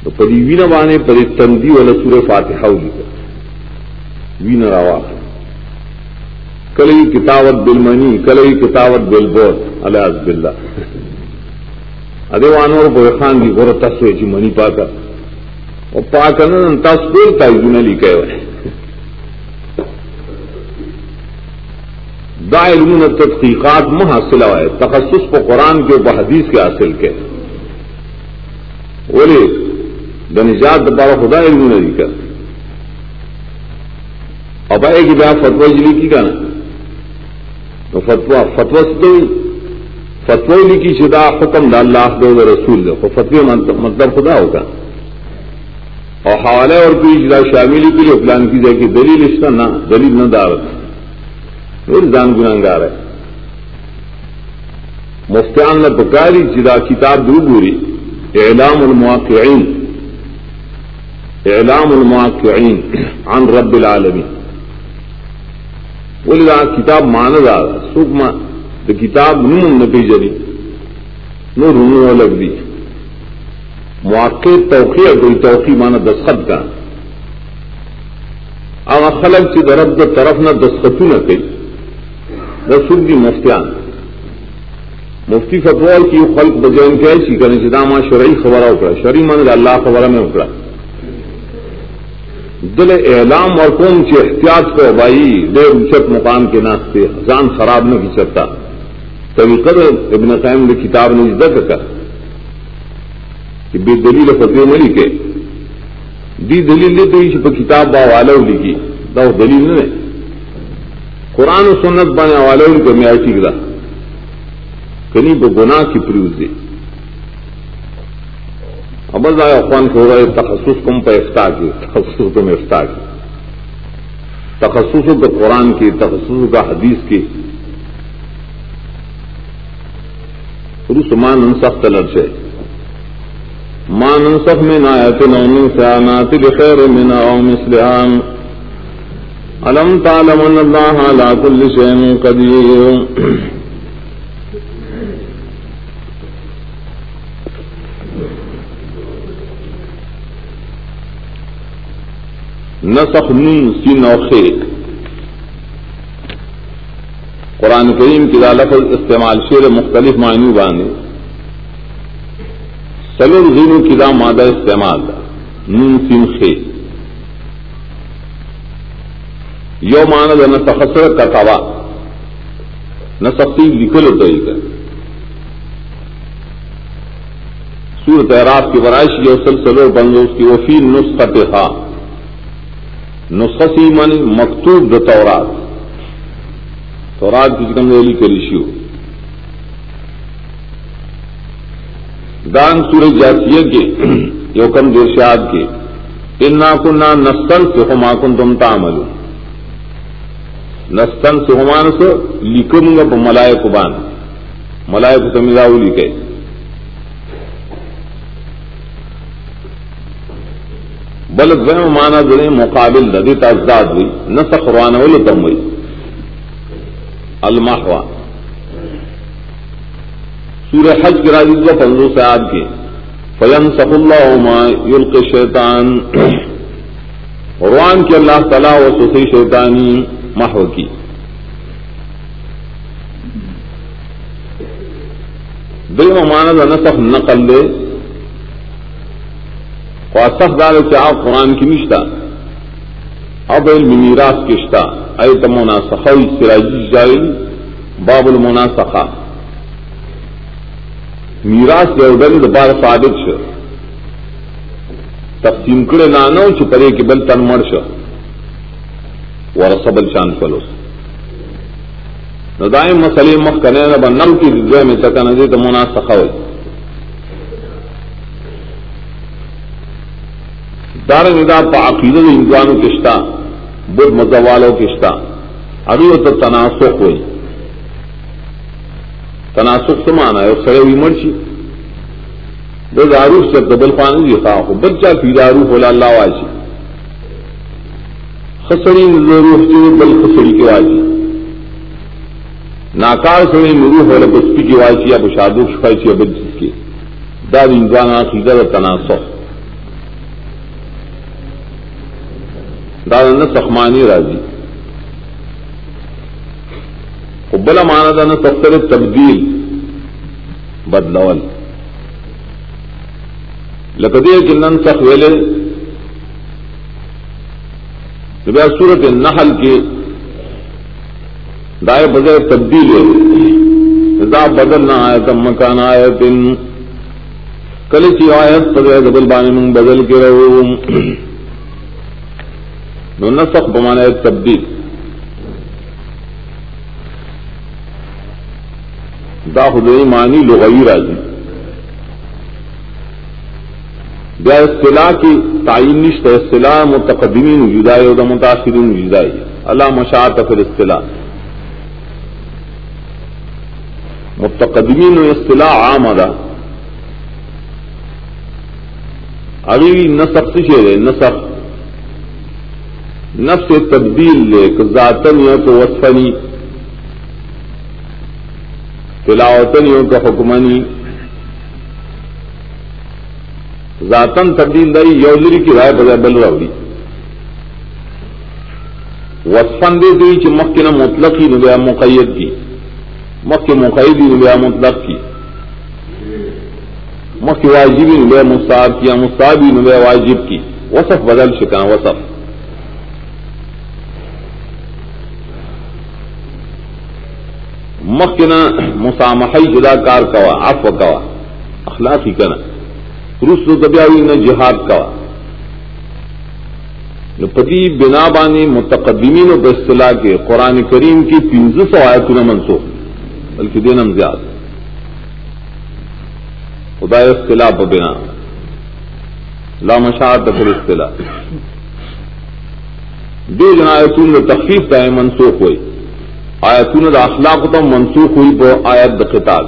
تو پری وینا بانے پری تندی والا سور فاتحہ لکھا وینا روا۔ کلئی کتابت بل منی کلئی کتابت بل بوت الیاز بلّہ ادے وانور بو خان دی غور تاسو جی منی پاکا۔ او پاکا نن تاسو بول تای گنا لیکه وای دا علمون تحقیقات مہ حاصل ہے تخصص کو قرآن کے حدیث کے حاصل کے۔ بولے دنجات دبارہ خدا علم نے لکھا اب آئے کہ بیا فتوا جلی جی کی کا نا۔ تو فتوا فتوا سے فتو لکھی شدہ حکم دا اللہ دو رسول دو فتوی مطلب خدا ہوگا. اور حوالے اور کوئی شدہ شامل کے لیے پلان کی جائے کہ دلیل اس کا نہ دلیل نہ دارت پھر جان ہے. مفتیان نے بکاری جدا کتاب دور بوری. اعلام المواقعین. اعلام المواقعین عن رب العالمین. بولی دا کتاب مان دار سوکھ دا کتاب نم نہ پیجری نو رونو لگ دی۔ مواقع توقی کوئی توقی مانا دستخط کا۔ اگر خلق چی درب دا طرف نہ دستخطو نہ کئی۔ رسول دی مفتیان۔ مفتی فتوال کی خلق بجین کے ایسی کرنے سے داما شرعی خبرہ اکڑا۔ شرعی مان اللہ خبرہ میں اکڑا۔ دل اعلام اور قوم کی احتیاط کو بھائی، دیر اچت مقام کے ناستے حزان خراب نہ کی چلتا طریقہ ابن قائم نے کتاب نے ذکر کر کہ بے دلیل فتح ملی کے دی دلیل لیتے ہی پہ کتاب با والا لکھی۔ دا دلیل نے قرآن و سنت بانے والا کو میں ٹھیک رہا کنی وہ گناہ کی پریوز دی۔ ابز آئے افغان کو رہے تخصص کم پہ افتا کی، تخصص تم افتا کی۔ تخصص کا قرآن کی، تخصص کا حدیث کی۔ روس مان انصف طلب سے مان انصف میں نہ آیت نومن سے آنات بخیر من او مسلحان علم تعلم ان اللہ لا کل شین قدیر۔ نسخ نون سی نوخیک قرآن کریم کی لفظ استعمال شیر مختلف معنی بانے سلور زینو کی دا مادہ استعمال دا۔ نون سین خے۔ یو ماند نہ تخصر کا توا نہ سختی لکھل ہوتا ہی کر کی برائش یہ سلسلوں بندوز کی وفی نسخت ہا نسخی من مکتوب د تورات۔ سورات کی کم ویلی کری شیو۔ دان سورج جاتیہ کے یو کم دیرشاد کے۔ ان ناکن نہ نستن سے ہما کن تم تامل نستن سے ہمان سے لکھوں گا ملائے کو بان۔ ملائے کو سمیدا لکھے بل مانا دے مقابل ندی تازداد ہوئی نہ سخروانا وہ تم ہوئی۔ المحوا سورہ حج کے راجی کو فضلوں سے آج کے فیم سف اللہ یلق شیطان قرآن کے اللہ تعالیٰ و سسی شیطانی محو کی. دل ممانت نصف نقل دے. خواصف دار سے آپ قرآن کی نشتہ. اب علم میراث کشتہ. اے تمونا سخی سراجی جائل باب المنا سخا میراث یو ڈل دبار ثابت شو. تقسیم کڑے نانو چ پرے کے بل تن مر شو. ورثبل شان فلوس ندائم مسلے مخ کنے نہ بنم کی رضا میں تک نہ دے تو منا سخاوي دار ندا پا عقیدہ انسانوں کشتا. بدھ مزوالوں کشتا ابھی وہ تو تناسخ ہوئی۔ تناسخ سمانا ہے سڑے ہوئی مرچی۔ دو دارو سے دبل پانی جی خواہ ہو۔ بچہ پی دارو بولا اللہ واجی۔ خسری روح کی بل خسری کی واجی۔ ناکار سڑی روح والا بسپی کی واجی یا بشادو شفائی سی ابد جس کی۔ دار انسان عقیدہ تناسخ۔ دار نہ سخمانی راضی بلا مانا تھا نا سفر تبدیل، بدلول. لکدی کنن سخ ویلے بیا صورت نحل کے دائے بغیر تبدیل ہے دا بدل نہ آئے تم مکان آئے تن کل کی آیت پدے دبل بانی من بدل کے رہو نو نسخ بمانا ہے تبدیل. دا خدای معنی لغوی راضی بیا اصطلاح کی تعین نشت اصطلاح متقدمین جدائی اور متاثرین جدائی اللہ مشاعت فر اصطلاح. متقدمین اصطلاح عام ادا اگلی نسخ سے شیر ہے نسخ نفس تبدیل لے کہ ذاتن یا تو وصفنی تلاوتن یوں کا حکمنی۔ ذاتن تبدیل داری یولری کی رائے بجائے بل روڑی وسفن دے دی چ مکھ نہ مطلق ہی نبیا مقید کی۔ مکھ مقید ہی نبیا مطلق کی۔ مکھ واجب ہی نبیا مستعب کی یا مستعب ہی نبیا واجب کی۔ وصف بدل شکا، وصف۔ مخنا مسامحی جدا کار کوا آف کوا، اخلاقی کنا روس تو دبیاوی نہ جہاد کوا. نو پتی بنا بانی متقدمین و بصطلاح کے قرآن کریم کی پنج سو آیت نہ منسوخ، بلکہ دینم زیاد. خدا اصطلاح بنا. لامشاعت دفر اصطلاح دو جنایتون تخفیف کا منسوخ ہوئی. آیتون دا اخلاق تو منسوخ ہوئی بو آیت دا قتال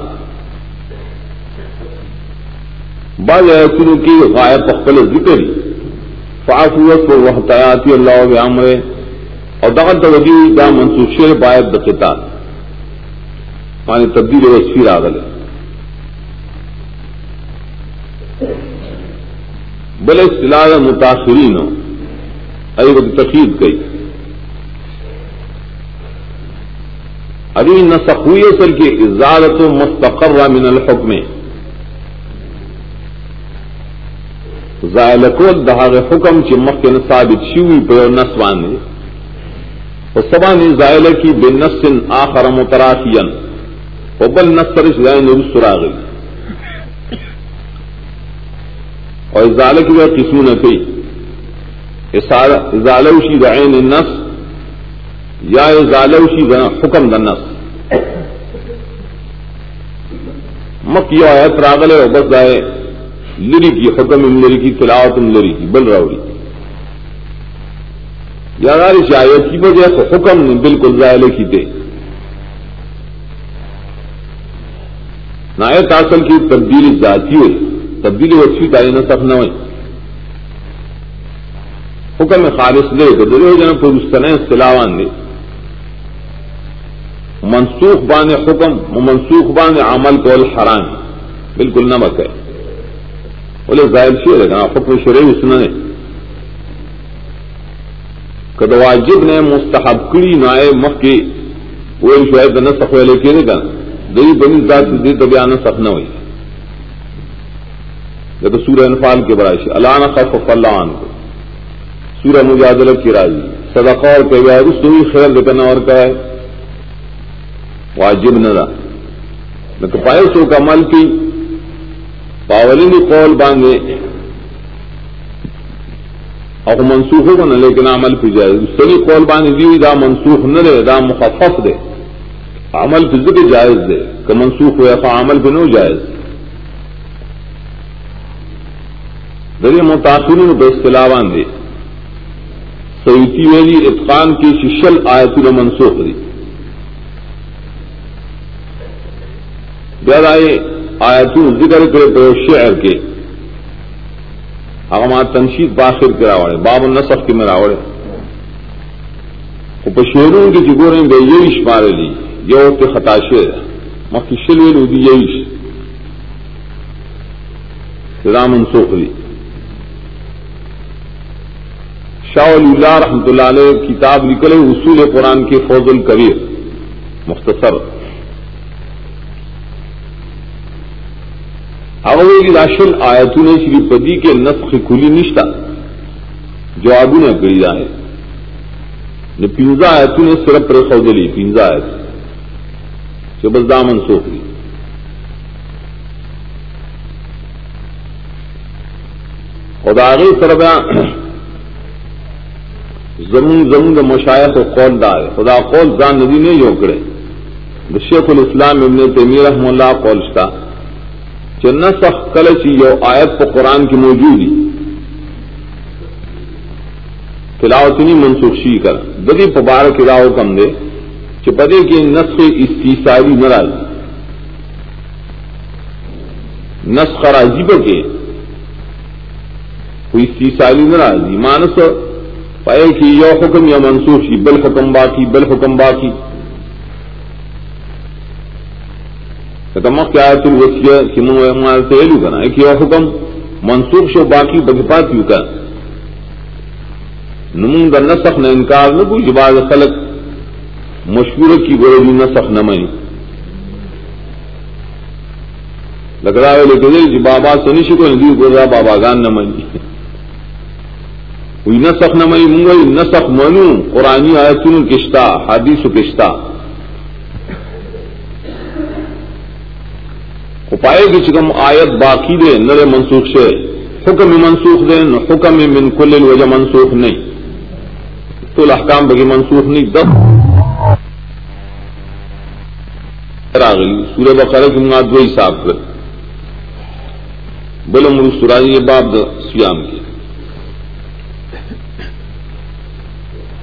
بعض آیتون کی غائب پخپل ذکر. فعفوت و وحتیاتی اللہ و عمر اور دغت دا وجی دا منسوخ شیر بایت دا قتال معنی تبدیل وصفی راغل بل اصطلاح متاثرین ایو تخید گئی ابھی نسخ ہوئی اصل کی ازالت مستقر من الحکم. زائل دہاغ حکم چی مخن ثابت شیوی پہ نسوان نے و سبان زائل کی بے نسن آخر متراخین و بل نسر زائن رسرا گئی اور ازالہ کی وہ قسم نہ تھی ازالہ شی دعین النس یا ظالوشی حکم دنس مکی آیت راغل ہے بس آئے لری کی حکم ام لری کی، تلاوت ام لری کی، بل راوڑی یا غالش آیت کی وجہ سے حکم نے بالکل ظاہر کی دے. نایت اصل کی تبدیلی ذاتی ہوئی، تبدیلی وقفی تعین نصف نہ ہوئی. حکم خالص لے تو دلو جن پر اس طرح دے. منسوخ بان حکم، منسوخ بان عمل کو الحرام بالکل نمک ہے بولے ظاہر شیر ہے حکم شرح اس نے کد واجب نے مستحب کڑی نائے مخ کی وہ شاید نہ سخ والے کے نہیں کہنا دئی بنی ذات دی تو بیان سخ نہ ہوئی. تو سورہ انفال کے برائش علان خف فلان کو سورہ مجادل کی راضی. صدقہ اور کہ اس کو بھی خیر دکھنا اور کا ہے؟ واجب نہ رہا نہ تو پائے سو کا عمل کی پاولین قول باندھے اور منسوخ ہوگا نا لیکن عمل پی جائے اس سے قول باندھ دی دا منسوخ نہ دے دا مخفف دے عمل پہ ذکر جائز دے کہ منسوخ ہوا تو عمل پہ نو جائز. دریا متاثرین پہ اصطلاح دے سعودی ویلی اتقان کی ششل آیت منسوخ دی آئے آیت ذکر کرے تو شعر کے۔ اغمات تنشید باخر کے راوڑے، باب النصف کے میں راوڑے۔ وہ پشیروں کی جگوریں بے یہ اشمارے لی یہ ہوتے خطاشے مکشل ویل دی یہ عش رام منسوخ لی۔ شاہ علی اللہ رحمۃ اللہ علیہ کتاب نکلے اصول قرآن کے فوج القبیر، مختصر۔ اوی راشل آیتوں نے شری پدی کے نسخ کھلی نشتا جو آگو نے کری جائے۔ نے پنزا آیتوں نے صرف پر خود لی پنزا آیت۔ جو بس دامن سوکھ لی۔ خدا آگے طرف زمون زمون د مشایخ قول دار خدا قول ځان ندی نه یو کړي د شیخ الاسلام ابن تیمیہ رحم الله قول شتا۔ چې نسخ کله چې یو آیت په قران کې موجودي تلاوت نی منسوخ شي کړه د دې په راو کم دي چې په دې کې نسخ استیصالی ناراض نسخ راځي په کې کوئی استیصالی ناراض مانس پائے کہ یو حکم یا منسوخ شي بل حکم باقی، بل حکم باقی۔ کیا آیت الوسیہ کی مال سے ایلو کنا ایک یہ حکم منسوخ شو باقی بگپات یو کا نمون دا نسخ نہ انکار نہ کوئی جباز خلق مشہور کی گوڑے بھی نسخ نہ مئی لگ رہا ہے لیکن جی بابا سنی شکو ندی گوڑا بابا گان نہ مئی وہی نسخ نہ مئی منگئی نسخ منو قرآنی آیتون کشتا حدیث کشتا۔ پائے گی چکم آیت باقی دے نر منسوخ سے حکم منسوخ دے، نہ حکم من کل وجہ منسوخ نہیں۔ تو الحکام بگی منسوخ نہیں، دب۔ سورہ بقرہ کی منگا دو حساب کر بل امر سراجی یہ باب سیام کی۔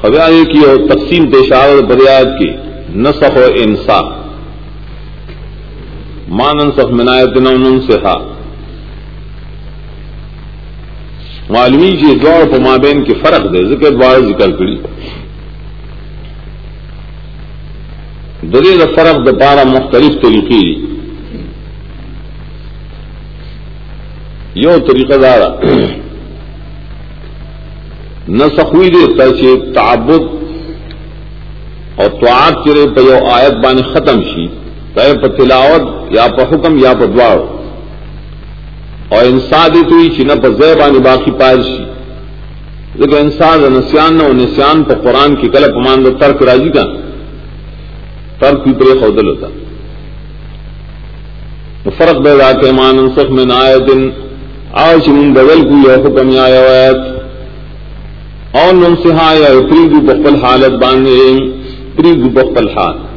خبر یہ کی تقسیم پیشاور بریاد کی، نسخ و انصاف۔ مانن سخ منایت نون سے معلومی جی دوڑ کو مابین کے فرق دے، ذکر دوار ذکر کری۔ دلیل فرق د پارا مختلف طریقے یو طریقہ دارا۔ نہ سخوئی دے ترچے تعبد اور توعات چرے پہ یو آیت بان ختم شی پہ تلاوت یا پہ حکم یا پہ دوار اور انسان دی تو چی نہ پہ زیبانی باقی پائرشی لیکن انسان نسیان نہ نسیان پہ قرآن کی کلپ مان دو ترک راجی کا۔ ترک بھی پرے خودل ہوتا۔ فرق بے ذات مان انسخ میں نہ آئے دن۔ آج من بدل کو یہ حکم یا آیت اور نم سے ہاں یا پری گو بخل حالت باندھے۔ پری گو بخل حالت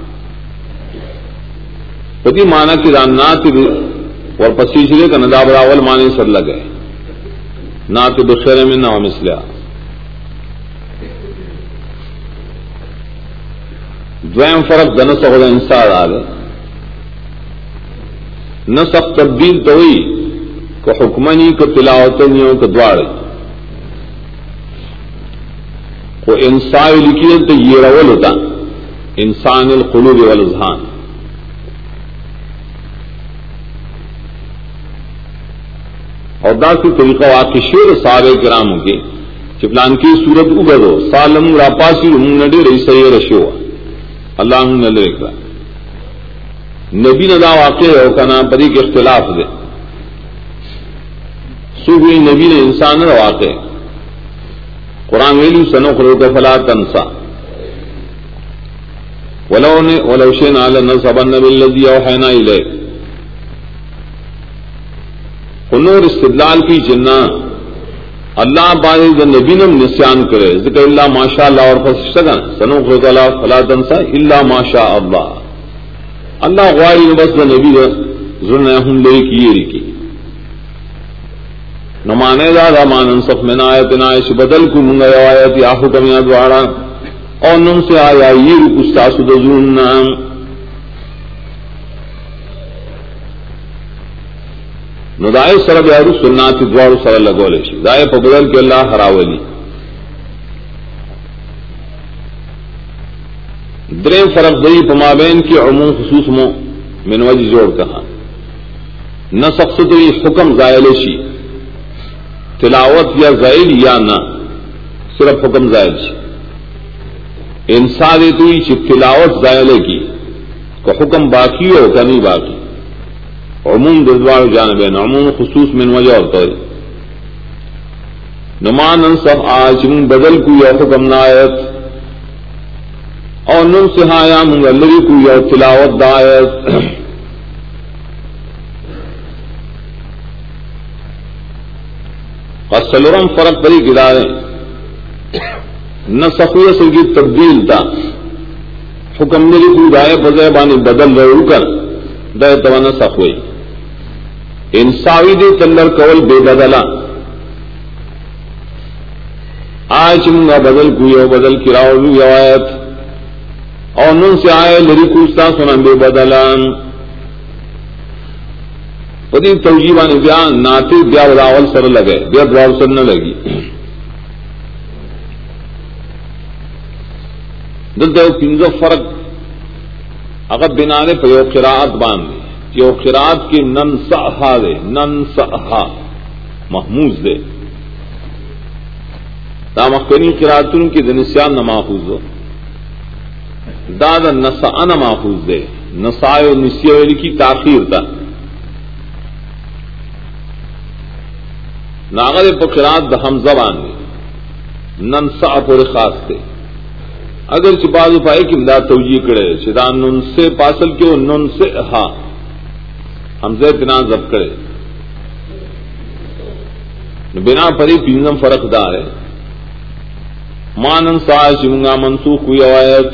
پتی مانا کی نات اور پسیچرے کا نداب راول مانے سر لگے۔ نہ تو بخیر میں نہ مسلیا دویم فرق دن سہول انسار آ گئے۔ نہ سب تبدیل تو ہوئی کو حکمنی کو تلاوتنیوں کو دوڑ کو انسان لکھی تو یہ رول ہوتا۔ انسان القلوب والذہان۔ اور داسی طریقہ واقع شیر سارے کرام کے چپلان کی صورت اگڑو سالم راپاسی نڈے رہی سی رشو اللہ نلے کا نبی ندا واقع ہو کا نام پری کے اختلاف دے۔ سوئی نبی نے انسان رواقع قرآن ویلو سنو خلو کا فلا تنسا۔ ولو نے ولو شین علی نصب النبی الذي اوحینا الیک۔ کنور استدلال کی جنہ اللہ بارے جو نبی نسیان کرے۔ ذکر اللہ ماشاء اللہ اور فسگن سنو خلو اللہ فلا تنسا الا ماشاء اللہ اللہ غواری بس نبی ذرن ہم لے کی یہ کی نمانے دا دا مانن صف من آیت نائش بدل کو منگا یو آیت یا حکم یا دوارا۔ اور نم سے آیا یہ رک استاسو دا ظلم نو دائے سر بیارو سنات دوارو سر لگو لیشی دائے پا بدل کے اللہ حراولی درین فرق دئی پا مابین کی عموم خصوص مو من وجہ جوڑ کہا نہ سخص تو یہ حکم زائل شی تلاوت یا زائل یا نہ صرف حکم زائل انسان تو تلاوت زائل کی کو حکم باقی ہو کا نہیں باقی. عموم دردوار جانب ہے عموم خصوص من وجہ اور تو نمان انصف آج من بدل کو یا حکم نایت اور نم سے ہایا منگ اللہ کو یا تلاوت دایت اور سلورم فرق پری گرارے نہ سفید سے کی تبدیل تھا۔ حکم میری کوئی رائے بجائے بانی بدل رہے کر دے تو نہ سفوئی انساوی دے تلر کول بے بدلا آج منگا بدل کوئی بدل کی راؤ روایت. اور نن سے آئے لری کوستا سنا بے بدلان پدی توجیبانی بیا ناتی بیا راول سر لگے، بیا دراول سر نہ لگی. دلتا پنجو فرق اگر بنا دے پہ قرآت باندھ یو قرآت کی نن سہا دے نن سہا محموز دے۔ دا مخنی قرآتن کی دنسیان نہ محفوظ ہو۔ دادا نسا ان محفوظ دے۔ نسائے نسیہ کی تاخیر تھا ناغر پکرات د حمزہ باندھے نن سا پور خاص تھے اگر چپاز پائے کہ دا توجی کرے چدا نن سے پاسل کے نن سے ہاں حمزہ بنا ضبط کرے بنا پری پینزم فرق دار ہے۔ مانن سا شمگا منسوخ ہوئی روایت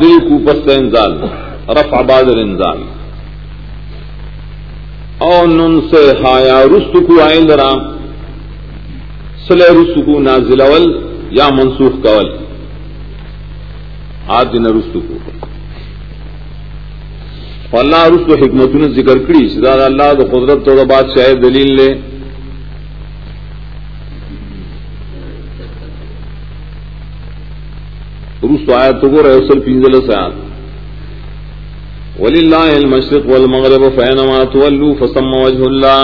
دل کو پست انزال رف آباد انزال اور نن سے ہایا رست کو آئے آئل رام سلح رسکو نازل اول یا منسوخ کول۔ آج دن رسکو اللہ رسو حکمت نے ذکر کری سدار اللہ تو قدرت تو بات شاید دلیل لے۔ رسو آیا تو گو رہے سل پینزل سے آت ولی اللہ المشرق والمغرب فینما تولو فسم وجہ اللہ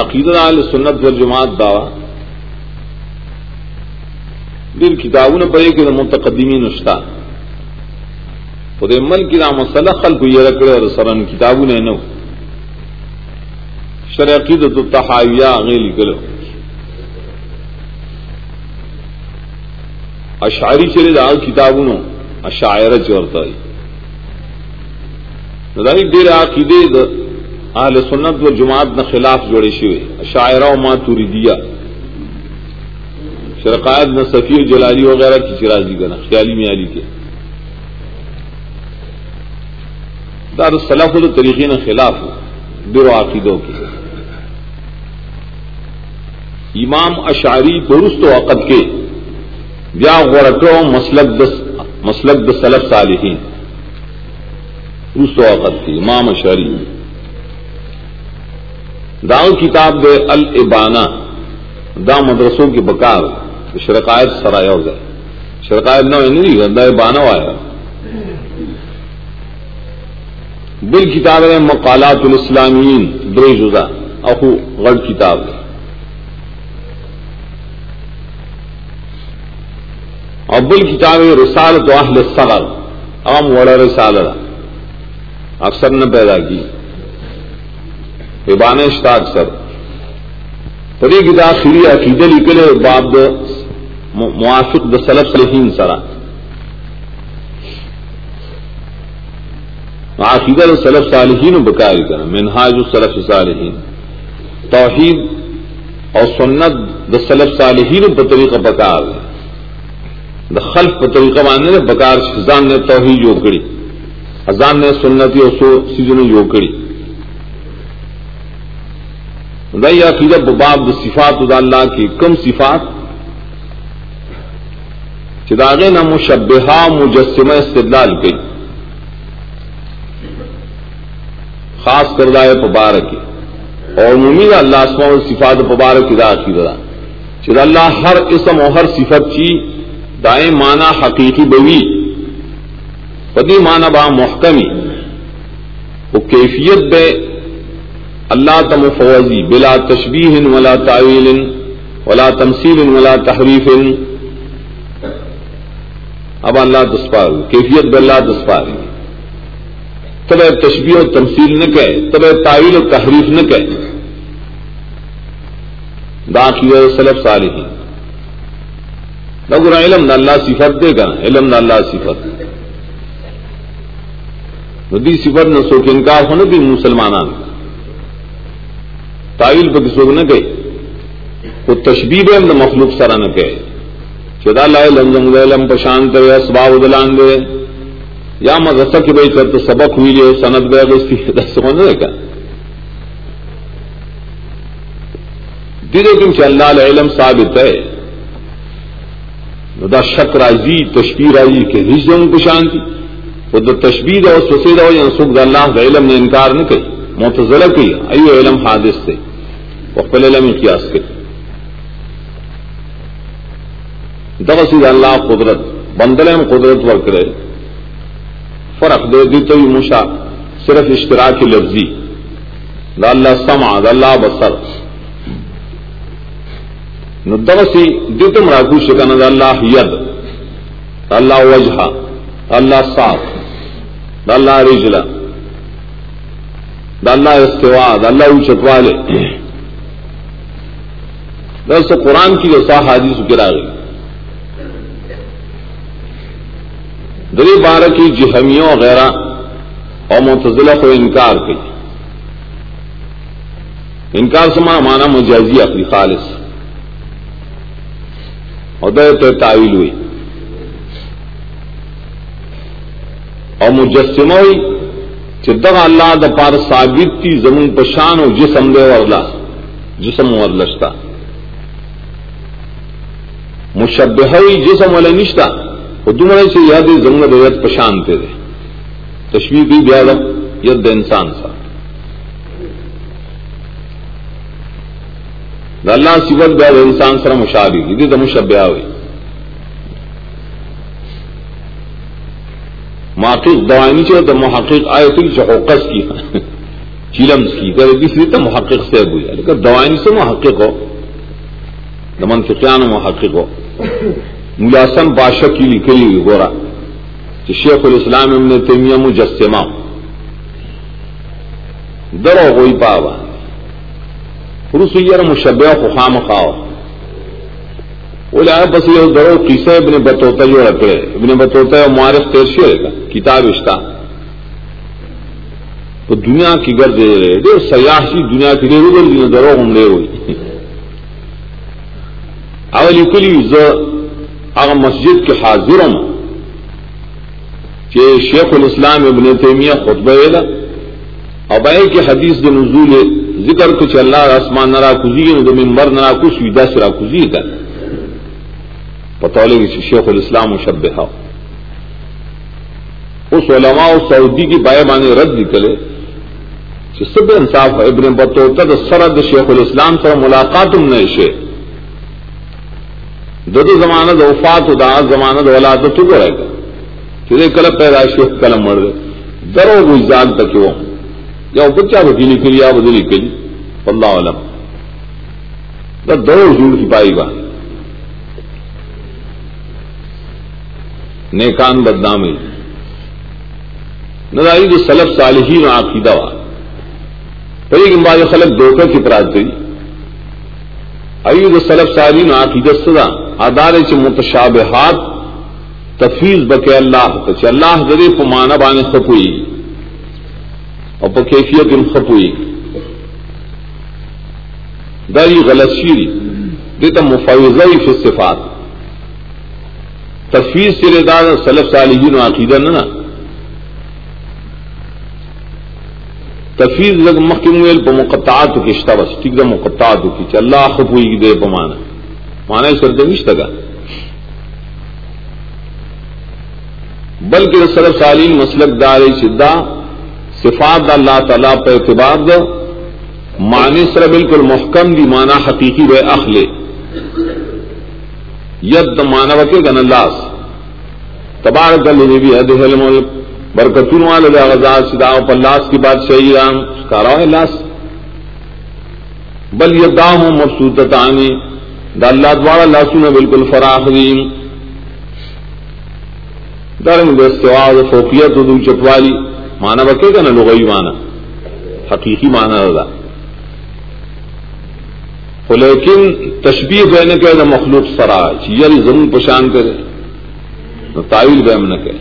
عقیدت عال سنت و جماعت دعوی۔ دل کتابوں نے پڑھے کہ متقدمی نشتا. خود مل کی رام سلخل کو یہ رکڑے اور سرن کتابوں نے نو شر عقیدت التحاویہ غیلی کرو اشعری چلے دا کتابوں نو اشاعرہ چورتا ہے دیر عقیدے اہل سنت و جماعت نہ خلاف جوڑے شوے شاعرہ و ماتوری دیا شرقائد نہ سفیر، جلالی وغیرہ کی چرازی کا نا خیالی میالی کے دار السلاف و طریقے نہ خلاف ہو در عقیدوں کے امام اشعری درست و عقد کے، بیا غورٹو مسلک دس مسلک دس سلف صالحین. درست و عقد کے، امام اشعری. داؤ کتاب دے البانا دا مدرسوں کی بکار. شرکائت سرایا ہو گئے شرکائت نہ نہیں دا بانا آیا۔ بل کتاب ہے، مقالات الاسلامین، دو جزا اخو، غڑ کتاب ہے۔ اور بل کتاب رسالت اہل صغر عام وڑا رسالہ اکثر نہ پیدا کی۔ ابان اشتا اکثر پری کی داخری عقیدہ لکلے باب موافق د سلف صالحین سرا عقیدہ د سلف صالحین بکاری کرا منہاج السلف صالحین. توحید اور سنت د سلف صالحین پر طریقہ بکار د خلف پر طریقہ ماننے نے بکار خزان نے توحید جو کری خزان نے سنتی اور سو سیزن جو کری دئی عقیدہ باب د صفات دا اللہ کی کم صفات؟ چداغے نہ مشبہ مجسمہ استدلال کی خاص کردائے پبارک اور ممید اللہ اسما صفات پبارک ادا کی رضا چد اللہ ہر اسم و ہر صفت کی دائیں مانا حقیقی بوی۔ پدی مانا با محکمی۔ وہ کیفیت بے اللہ تم فوزی بلا تشبیح ولا تعویل ولا تمثیل ولا تحریف۔ اب اللہ دسپار کیفیت بلّہ دسپار تب تشبیح و تمثیل نہ کہے تب تعویل و تحریف نہ کہے۔ داخل سلف صالح لگو علم نہ اللہ صفت دے گا، علم نہ اللہ صفت۔ ندی صفت نہ سو کے انکار ہونے بھی مسلمان تعویل پہ کسی نہ کہے۔ وہ تشبیب ہے مخلوق سرا نہ کہے۔ چدا لائے لنجم لم پشانت اسباب دلان دے۔ یا مدرسہ کی بھائی تو سبق ہوئی لے، سند گیا دوستی دس ہونے کا دیدے تم سے اللہ علم ثابت ہے۔ دا شک راضی تشبیر راضی کے رجن کو شانتی وہ دا تشبیر اور سسید ہو یا سکھ اللہ کا علم نے انکار نہیں کہی متضل کی ایو علم حادث سے وہ علم قیاس کری دغسی اللہ قدرت بندلے میں قدرت ورک رہے فرق دے دی تو مشا صرف اشتراک لفظی۔ دا اللہ سما دا اللہ بسر دغسی دی تم راکو شکن، دا اللہ ید۔ دا اللہ وجہ اللہ صاف۔ دا اللہ رجلا دا اللہ استوا، دا اللہ اوچت والے دس قرآن کی جو سا حادث گرا گئی دلی بار کی جہمیوں وغیرہ اور متضلہ کو انکار کی۔ انکار سے مانا مجازی اپنی خالص۔ اور دے تعویل ہوئی۔ اور مجسمہ ہوئی چدر اللہ د پار ثابت کی زمین پشان اور جسم دے ورلا جسم اور لشتا مشبہ ہوئی جسم والا نشتا دمڑے سے یاد زمن ریت پشانتے دے تشویر بھی بیاد ید انسان سا اللہ سبت بیاد انسان سر مشابی کی دی مشبہ ہوئی محقق دوائنی چاہے تو محقق آئے تھی چوکس کی چیلمس کی کرے دوسری تو محقق سے ہوئی لیکن دوائنی سے محقق ہو دمن فقیان محقق ہو ملاسم بادشاہ کی لکھی گورا، کہ شیخ الاسلام ابن تیمیہ مجسمہ۔ درو ہوئی پاوا رسویر مشبہ خام خواہ بولے بس یہ درو قصہ ابن بتوتا جو رکھے ابن بتوتا معارف تیرشی ہوئے گا کتاب اشتا۔ تو دنیا کی گرد دے رہے۔ دے سیاسی دنیا کی دے رو درو ہم لے ہوئی۔ اولی کلی اگر مسجد کے حاضروں کہ شیخ الاسلام ابن تیمیہ خطبہ ویلا اور بے کے حدیث دے نزول ذکر کچھ اللہ آسمان نرا کزی دو ممبر نرا کچھ ویدا سرا کزی کا پتولے کی شیخ الاسلام مشبہ اس علماء سعودی کی بائے بانے رد نکلے سب انصاف ابن بطوطہ سرد شیخ الاسلام سے ملاقات تم نے شیخ دو زمانت وفات دا زمانت ولاد تو رہے گا۔ پھر کل پیدائش کلم مر گئے درو وہ تک وہ یا بچہ بدی نکلی یا بدی نکلی اللہ علم۔ درو جھوٹ کی پائی گا نیکان بدنامی۔ نظاری جو سلف صالحین و عقیدہ وا۔ پر ایک بعض خلق دھوکہ کی پرات گئی ایو سلف صالحین و عقیدہ صدا ادارے سے متشابہات تفیز بک اللہ چ اللہ دے پمانا بانے خپوئی۔ اور پا کیفیت ان خپوئی۔ داری غلط شیری۔ دیتا مفوضہ فی صفات۔ تفیز سے ردار سلف صالحین و عقیدہ نہ تفیز لگ مخمل پا مقطعات کی اشتا بس، ٹھیک دا مقطعات کی چ اللہ خپوئی دے پمانا مانا سردنشت کا بلکہ سلف صالحین مسلک دار شدہ صفات اللہ تعالیٰ پہ اعتبار معنی سر بالکل محکم دی مانا حقیقی بے اخلے ید مانا وکے گن اللہ تبار کل بھی حد حلم برکتون والے غزاد سدا پلاس کی بات صحیح رام. کارا لاس. بل یہ دام ہوں مبسوط دا اللہ دوارا لاسو بالکل فراخرین درم دے استواز فوقیت دو چتوالی مانا بکے گا نا لغوی مانا حقیقی مانا رضا لیکن تشبیح بہنے کے نہ مخلوق سرا چیل ضرور پشان کرے. نہ تعویل بہم نہ کرے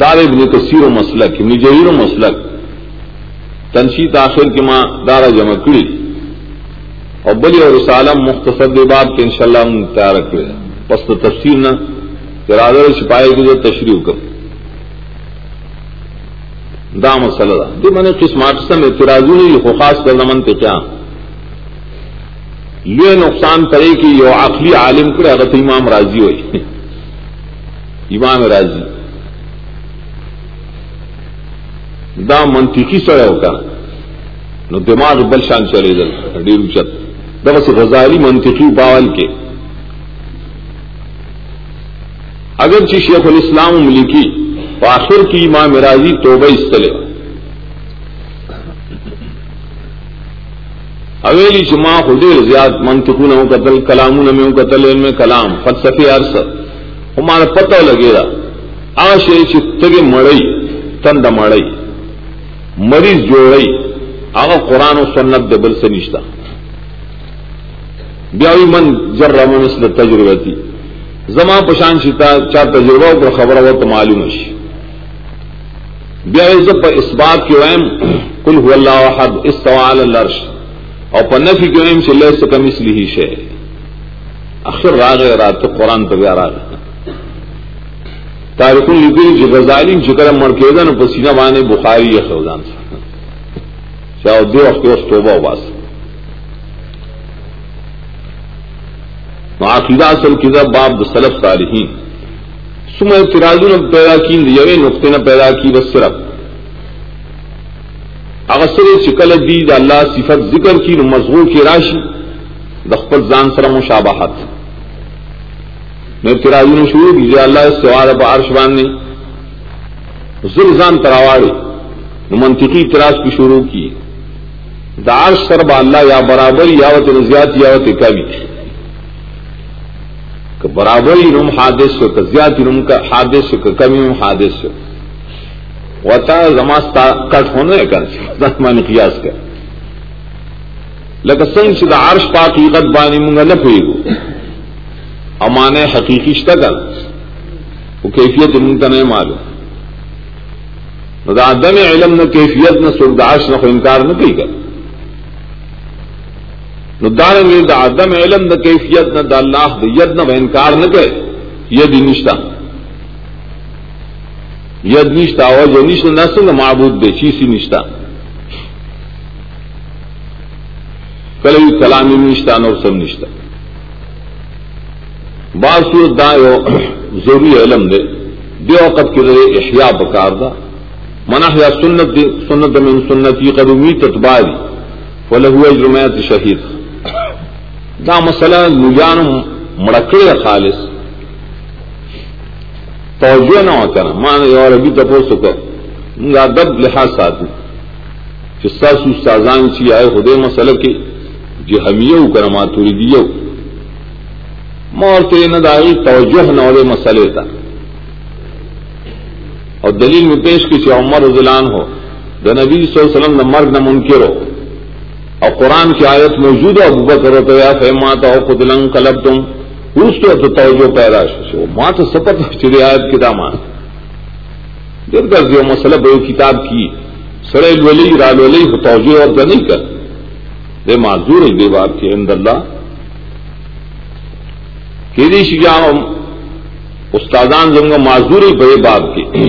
دار ابن کثیر و مسلک، ابن جہیر و مسلک. تنشی تاخیر کی ماں دارا جمع کڑی اور بلی اور رسالم مختصر دے بات کے انشاءاللہ ہم تیار کرے پس تو تفسیر نہ ارادہ چھپائے گی جو تشریح کر۔ دا مسئلہ دا۔ دی میں نے قسمات سم اعتراضی نہیں خو خاص کر نمن تے کیا۔ یہ نقصان کرے کہ یہ آخری عالم کرے، اگر امام راضی ہوئی امام راضی۔ دا منطقی سڑے ہو نو دماغ بلشان چلے جل۔ ڈیر اچت دا بس غزالی منطقی باول کے اگر چی شیخ الاسلام ملکی آخر کی ماں مراضی توبہ استلے اویلی چما خدیر زیاد منطقوں نہ قتل کلام میں قتل علم کلام فلسفے عرص ہمارا پتہ لگے گا آشے چتگے مڑئی تند مڑئی مریض جوڑئی آگا قرآن و سنت دبل سے نشتا بیاوی من جر رمن اس تجربہ تھی زما پشان شتا چا تجربہ پر خبر ہو تو معلوم ہے بیا عزت پر اس بات کی ویم کل ہو اللہ وحد اس سوال الرش اور پنفی کی ویم سے لے سکم اس لیے شے. اخر راگ رات تو قرآن تو گیا راگ تاریخ لکھی جو جی غزالی جکر مر کے دن پسینہ بانے بخاری یا خودان سے چاہے دو وقت توبہ واس عقیدہ اصل کدھر باب سلف صالحین۔ سم اعتراض نے پیدا کی یوے نقطے نہ پیدا کی بس صرف۔ اغسر شکل دی دا اللہ صفت ذکر کی نو کی راشی دخپت زان سر مشابہت۔ میں اعتراض نے شروع کی اللہ سوال اب عرش باندھنے ذل زان تراواڑے منطقی اعتراض کی شروع کی۔ دا عرش سر با اللہ یا برابر یاوت نزیات یاوت کبھی کہ برابر ہی نم، حادث ہو کہ زیادہ نم، کا حادث ہو کہ کمی نم، حادث ہو۔ وتا زماس کٹ ہونا ہے کر زمان قیاس کر لکه څنګه چې د عرش په حقیقت باندې مونږ نه پوهیږو امانه حقیقي شته ګل او کیفیت مونږ ته نه معلوم۔ نو دا عدم علم نه کیفیت نه سوګ د عرش نه انکار نه کوي ګل نو دار میں دا عدم علم دا کیفیت نہ دا اللہ دا ید نہ انکار نہ کرے، ید نشتا۔ ید نشتا اور جو نشتا، نہ سنگ معبود دے چیسی نشتا۔ کلوی کلامی نشتا، نور سب نشتا۔ بعض صورت دا یو ضروری علم دے۔ دے وقت کے ذریعے احیاء بکار دا۔ منح یا سنت سنت من سنتی قدومی تتباری۔ فلہو اجرمیت شہید۔ دا مسئلہ لجان مڑکڑے خالص. توجہ نہ ہو کر. مان اور ابھی تپو سکو دب لحاظ ساتھ چسا سازان چی آئے خدے مسئلہ کے جی ہمیو کر ماتوری دیو مور تیرے نہ دائی توجہ نہ مسئلے تھا اور دلیل میں پیش کی عمر رضلان ہو. دا نبی صلی اللہ علیہ وسلم نہ مرد نہ منکر ہو. اور قرآن کی آیت موجود ہے، ابو بکر تو یا فہمات ہو، خود لنگ کلب تم۔ اس تو تو توجہ پیدا شو ماں تو سپت چلی آیت کی دامان دیر کر جو مسئلہ بے کتاب کی۔ سڑے ولی رال ولی توجہ اور نہیں کر۔ دے معذور ہے بے بات کی اند اللہ۔ کہ شجا استادان زنگ معذور ہے بے بات کی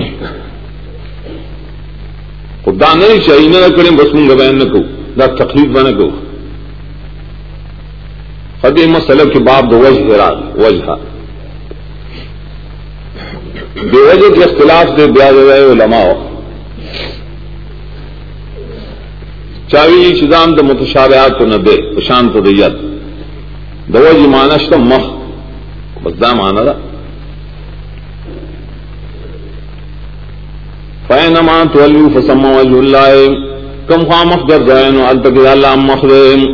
خدا نہیں چاہیے نہ کریں، بس منگا بہن نہ کہوں نہ تکلیف بنا کہوں خدی مسئلہ کے باب دو وجہ راج وجہ. بے وجہ کے اختلاف سے بیا دے علماء. چاوی چدام د متشابہات تو نہ دے شانت دیت دو جی مانش تو مح بس دا مانا دا. فینما تولو فسما وجه اللہ کم خواہ مخدر جائن التک اللہ مخدر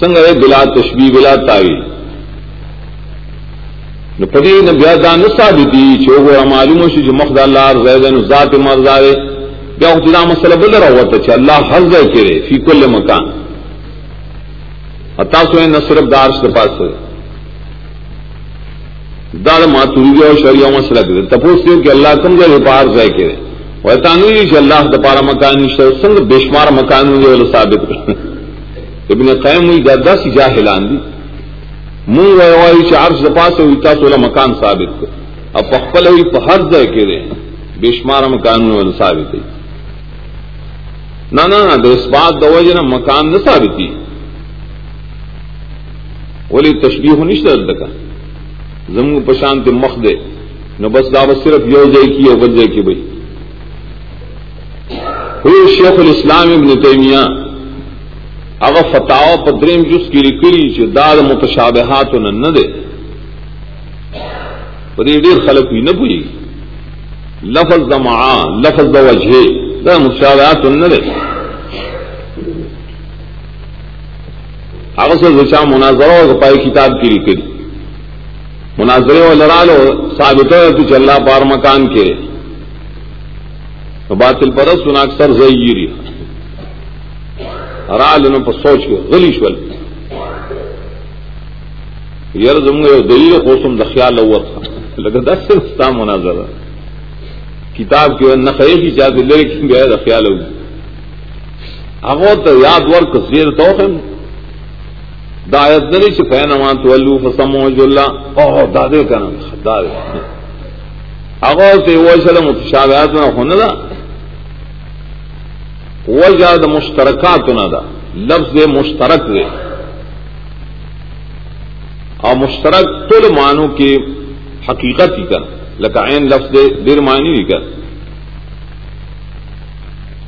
سنگ بلا تشبی بلا تاوی پدی نے بیا دان ثابتی چوغو معلوم شو جو مخد اللہ زیدن ذات مرزارے بیا خدا مسئلہ بل رہا ہوتا چا اللہ ہر ځای کرے فی کل مکان۔ اتا سو نصرف دارش کے پاس ہوئے۔ دار ماتوری اور شریع مسئلہ کرے تپوس دیو کہ اللہ کم دے پار ضائع کرے وہ تانوی کہ اللہ دپارا مکان سنگ بے شمار مکان مجھے والا ثابت کر. ابن قیم ہوئی دادا سی جاہلان دی. منہ وائی چار دپا سے ہوئی تا سولہ مکان ثابت کر. اب پخپل ہوئی ہر ضائع کرے بے شمار مکان والا ثابت ہے. نہ نہ اس بات دو جنا مکان نہ ثابتی ولی تشبیح ہونی شرط کا زمو پشانت مخ دے نہ بس دعوت صرف یو جائے کی اور بچ جائے کی بھائی ہوئی شیخ الاسلام ابن تیمیہ اگر فتح پدریم جس کی رکری سے داد متشابہات نہ دے پری ڈیر خلق ہوئی نہ پوئی لفظ دما لفظ د وجہ دا متشابہات نہ دے اگر سے رچا مناظرہ اور پائی کتاب کی رکری مناظرے و لڑا لو ثابت ہو تو چل پار مکان کے۔ باطل پرس سنا اکثر زیری رال ان پر سوچ کے غلیش ول یر زم گے دلیل خوشم د خیال ہوا تھا لگا دس سے ستا مناظر کتاب کی نقے کی چاہتے لے کی گیا خیال ہوگی اگو تو یاد ورک زیر تو دایت نری چ فین امان تو الو فسمو جلا او دادے کنا دادے اگو تے وہ سلام متشابہات نہ ہونا دا وہ زیادہ مشترکات نہ دا. لفظ مشترک دے. اور مشترک تل مانو کی حقیقت ہی کر لکائن لفظ دے دیر معنی ہی کر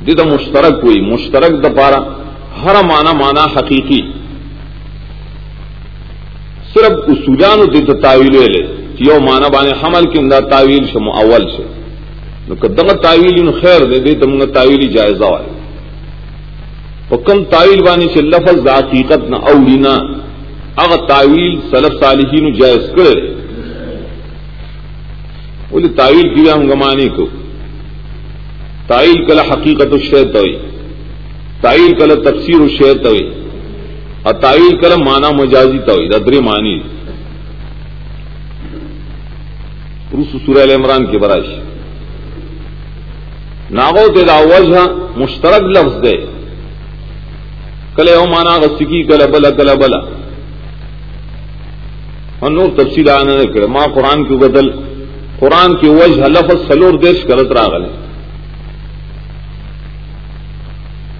دی مشترک ہوئی. مشترک دا پارا ہر مانا مانا حقیقی. صرف اصولان دے تعویل لے یو مانا بانے حمل کی اندر تعویل سے اول سے۔ دغ تعویل خیر دے دے تو منگا تعویلی جائزہ ہے وہ کم تعویل بانی سے لفظ حقیقت نہ اولینا اگر تعویل سلف صالحین جائز کرے بولے تعویل کیا ہم گمانے کو؟ تعویل کلا حقیقت الشیط ہوئی۔ تعویل کلا تفسیر الشیط ہوئی۔ اور تعویل کلم مانا مجازی توحید ادری مانی سورہ عمران کی برائش. ناغو تیرا وجہ مشترک لفظ دے. کلے او مانا غسکی کل بلا کل بلا. اور نور تفصیل آنا نے کرے ماں قرآن کی بدل، قرآن کی وجہ لفظ سلور دیش کرت راغلے.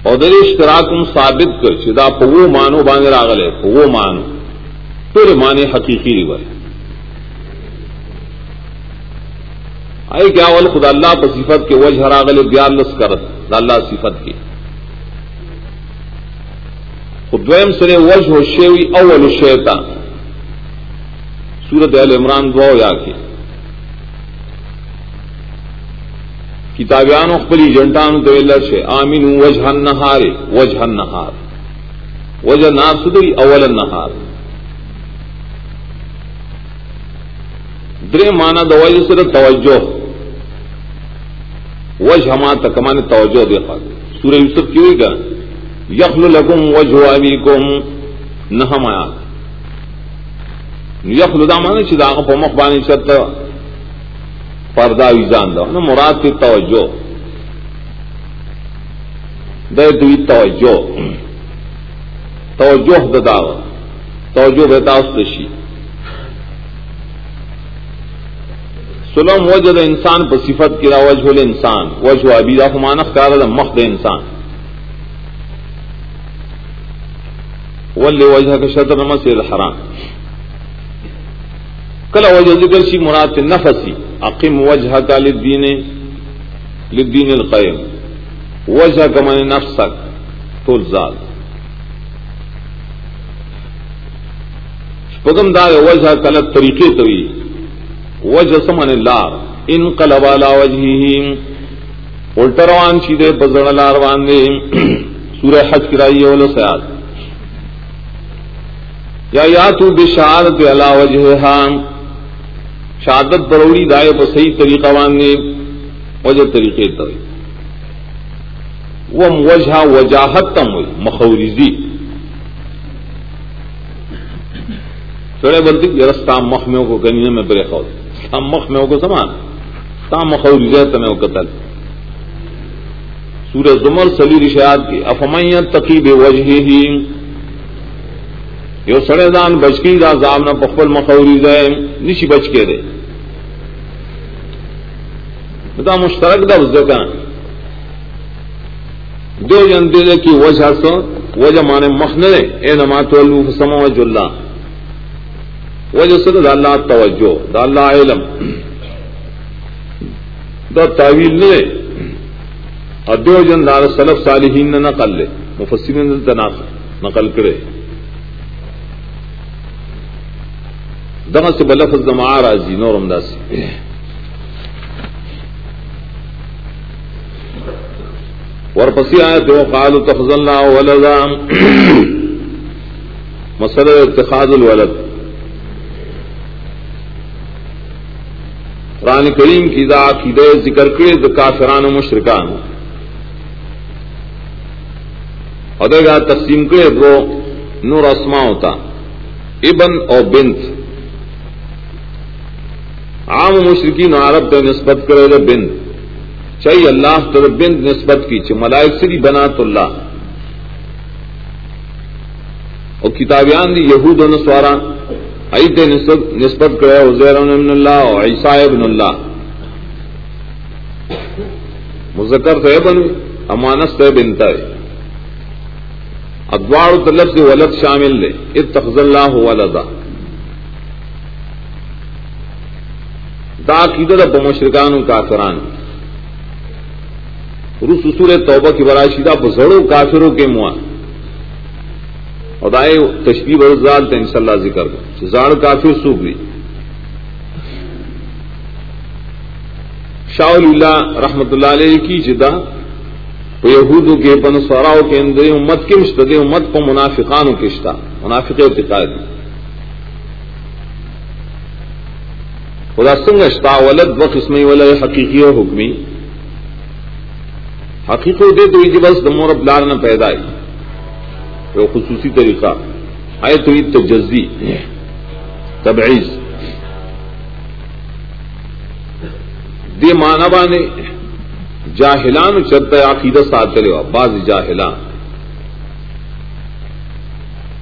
اور در اشتراک ثابت کر چدا پو مانو باندھ راغلے پو مانو۔ پھر مانے حقیقی ریور آئے کیا ول خدا اللہ پر صفت کے وجہ راغلے بیال لس کرت اللہ صفت کی۔ خدویم سرے وجہ ہو شیوی اول شیطان۔ سورت اہل عمران دعا یا کے کتابیان اخبری جنٹان تو سے آمین وجہ نہار وجہ نہار وجہ نار سدئی اول نہار درے مانا دوائی سر توجہ وج ہما تکمان توجہ دے سورہ یوسف کی ہوئی گا یخل لکم وجہ ابیکم. نہم آیا یخل دا مانا چی داغا پا مخبانی چت پردہ ویزان دا. نا مراد تی توجہ. دے دوی توجہ. توجہ دا داغا توجہ بیتا اس دشی سلم وجہ دا انسان پر صفت کی را وجہ انسان. وجہ ابی دا فمانخ کارا دا مخ دا انسان. ولی وجہ کا شطر مسیر الحرام. کلا وجہ ذکر شی مراد نفسی اقیم وجہ کا لدین لدین القیم. وجہ کا من نفسک طول ذات. پگم دار وجہ کلت طریقے توی وجہ سمن لار ان قلب علا وجہی الٹروان چی دے بزر لار دے. سورہ حج کرائی اول سیاد یا یا تو بشہادت علا وجہ شہادت بروڑی دائے پر صحیح طریقہ واندے وجہ طریقے توی وہ وجہ وجاہت تم ہوئی، مخوریزی۔ چڑے بولتی یہ رستہ مخمیوں کو گنی میں برے خود ہم مخمیوں کو سمان۔ تام مخور تمہیں وہ قتل۔ سورہ زمر سلی رشاد کی افمیت تقیب وجہ ہی یہ سڑے دان بچکی دا زام نہ پخبل مخوری نشی بچ کے دے۔ بتا مشترک دا اس کا دو جن دے کی وجہ سو، وجہ مانے مخنرے اے نما نمات سما وج اللہ. وجہ سے دا اللہ توجہ، دا اللہ علم. دا تعویل نے ادو جن دار سلف صالحین نے نقل لے. مفسرین نے نقل کرے. دم سے بلف دما راضی نور ورپسی آئے تو قال تفضل اللہ ولدا. مسئلہ اتخاذ الولد. قرآن کریم کی دا عقیدہ ذکر کرے دا کافران و مشرکان ادھر گا تقسیم کرے وہ نور اسما ہوتا ابن اور بنت. عام مشرقین عرب تو نسبت کرے دا بنت. چاہیے اللہ تو بنت نسبت کی چھ ملائک سری بنا تو اللہ۔ اور کتابیان دی یہود و نسوارا ایت نسبت نسبت کرے، عزیر ابن اللہ اور عیسیٰ ابن اللہ۔ مذکر تو بن امانس تو بنتا ہے۔ ادوار طلب سے ولد شامل لے اتخذ اللہ ولدا۔ دا عقیدت اب مشرکان کافران رس اصول توبہ کی براشیدہ بزڑوں کافروں کے مواں خدائے تشریف ارزال تو ان شاء اللہ ذکر کر زاڑ سوکھ لی شاہ اللہ رحمت اللہ علیہ کی جدا یہود کے پن سوراؤ کے اندر امت کے مشتد امت کو منافقان کشتا منافق ارتقاد خدا سنگ اشتا ولد و قسمی ولد حقیقی و حکمی۔ حقیقت دے تو یہ بس دمور ابلار نہ پیدا ہے وہ خصوصی طریقہ۔ آئے تو عید تجزی۔ تبعیض۔ دے مانبا نے جاہلان چرتا عقیدہ ساتھ چلے ہوا۔ بعض جاہلان۔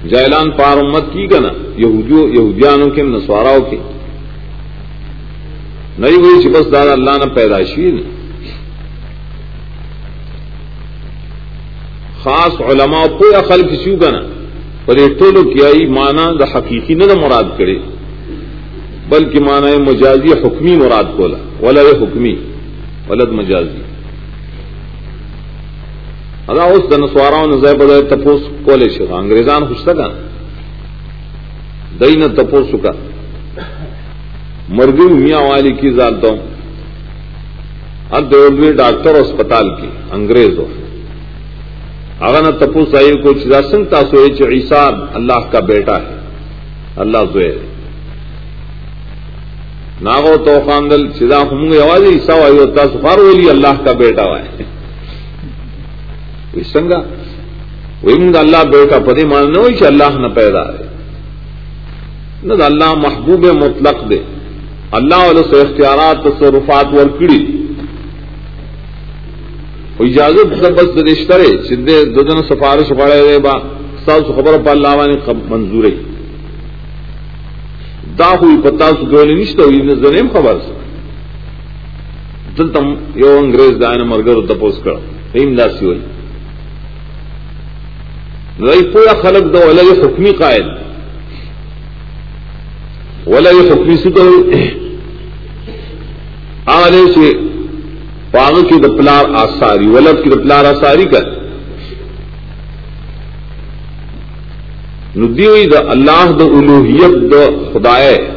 جاہلان پار امت کی گنا۔ یہودیوں یہودیانوں کے نسواراؤ کے۔ نہیں ہوئی چبس دار اللہ نے پیدائشی نہیں۔ خاص علماء کوئی اخل کسی کا نا پر یہ ٹولو کیا مانا دا حقیقی نہ مراد کرے. بلکہ مانا ہے مجازی حکمی مراد کولا. ولد حکمی. ولد مجازی. ادا اس دن سواراؤں نے ضائع بدائے تپوس کولے شکا انگریزان خوش تھا دئی نہ تپوس کا مرگی میاں والی کی زالتا ہوں. اب دیولوی ڈاکٹر اسپتال کی. انگریز ہو اگر نہ تپو سائی کو چراسن تاسو عیسا اللہ کا بیٹا ہے۔ اللہ زیر ناغو تو خاندل چدا ہوں گے آواز عیسا وائی ہوتا سفار ولی اللہ کا بیٹا ہے سنگا۔ وہی منگا اللہ بیٹا پری مان ہوئی کہ اللہ نہ پیدا ہے۔ نہ اللہ محبوب مطلق دے۔ اللہ والے سے اختیارات تصرفات ورکڑی۔ اجازت بس رشترے سدھے دن سفارش پڑے رہے با سب خبر پا اللہ نے منظور دا ہوئی پتا سکولی نشتا ہوئی نظریم خبر سا۔ دلتا یو انگریز دائن مرگر دپوس کر ایم داسی ہوئی رئی پورا خلق دو الگ حکمی قائد ولگ حکمی سے تو آنے سے پاگ کی دپلار آساری ولد کی دپلار آساری کر۔ ندی ہوئی دا اللہ د الوحیت د خدائے۔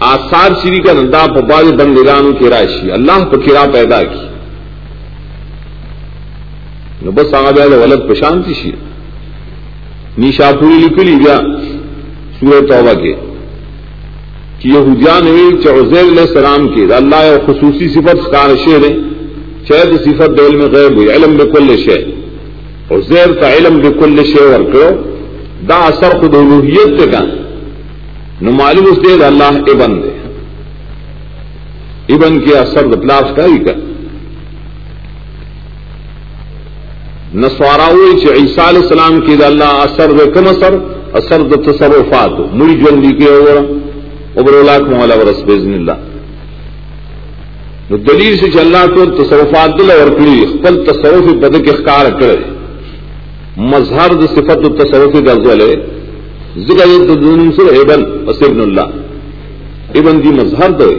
آثار شری کا ندا پباد بندگان کی راشی اللہ پہ پیدا کی۔ بس آگے ولد پشانتی شی۔ نیشا پوری لکلی گیا سورہ توبہ کے۔ کہ یہودیان ہوئی چوزیر علیہ السلام کی اللہ خصوصی صفت کار شیر ہے، شاید صفت دل میں غیر ہوئی، علم بکل شیر۔ اور زیر کا علم بکل شیر اور کرو دا اثر خود الوحیت سے کا نو معلوم اس دے اللہ ابن دے۔ ابن کے اثر دپلاس کا ہی کر نسوارا ہوئی چ عیسیٰ علیہ السلام کی دا اللہ اثر دے کم اثر اثر د تصرفات۔ مڑی جوندی کے اور۔ ابر لاکھ مولا ورس بزن اللہ۔ نو دلیل سے چل رہا کو تصرفات دل اور کڑی، خپل تصرف بد کے اخکار کرے۔ مظہر د صفت التصرف غزل ہے ذکر سے ابن ابن اللہ۔ ابن دی مظہر دو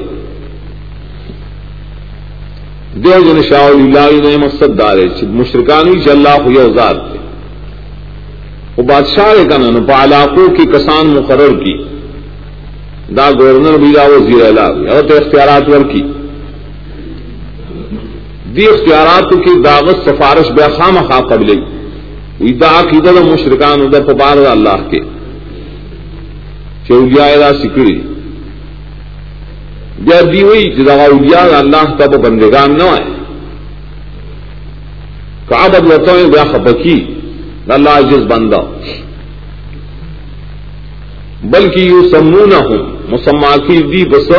دیو جن شاہ اللہ نے مقصد دار مشرکانی چ اللہ ہوئی اوزار تھے وہ بادشاہ کا نا پا علاقوں کی کسان مقرر کی۔ دا گورنر بھی دا وزیر اعلی اور تو اختیارات ور کی دی اختیارات کی دعوت سفارش بے خام خواہ قبل دا عقیدہ مشرکان ادھر پبار اللہ کے۔ چوجا سکڑی بیا دی ہوئی جدا اولیا اللہ تب بندگان نہ آئے۔ کا بدلتا ہے بیا خپکی۔ اللہ جس بندہ۔ بلکہ یو سمو نہ ہوں مسما کی دی بس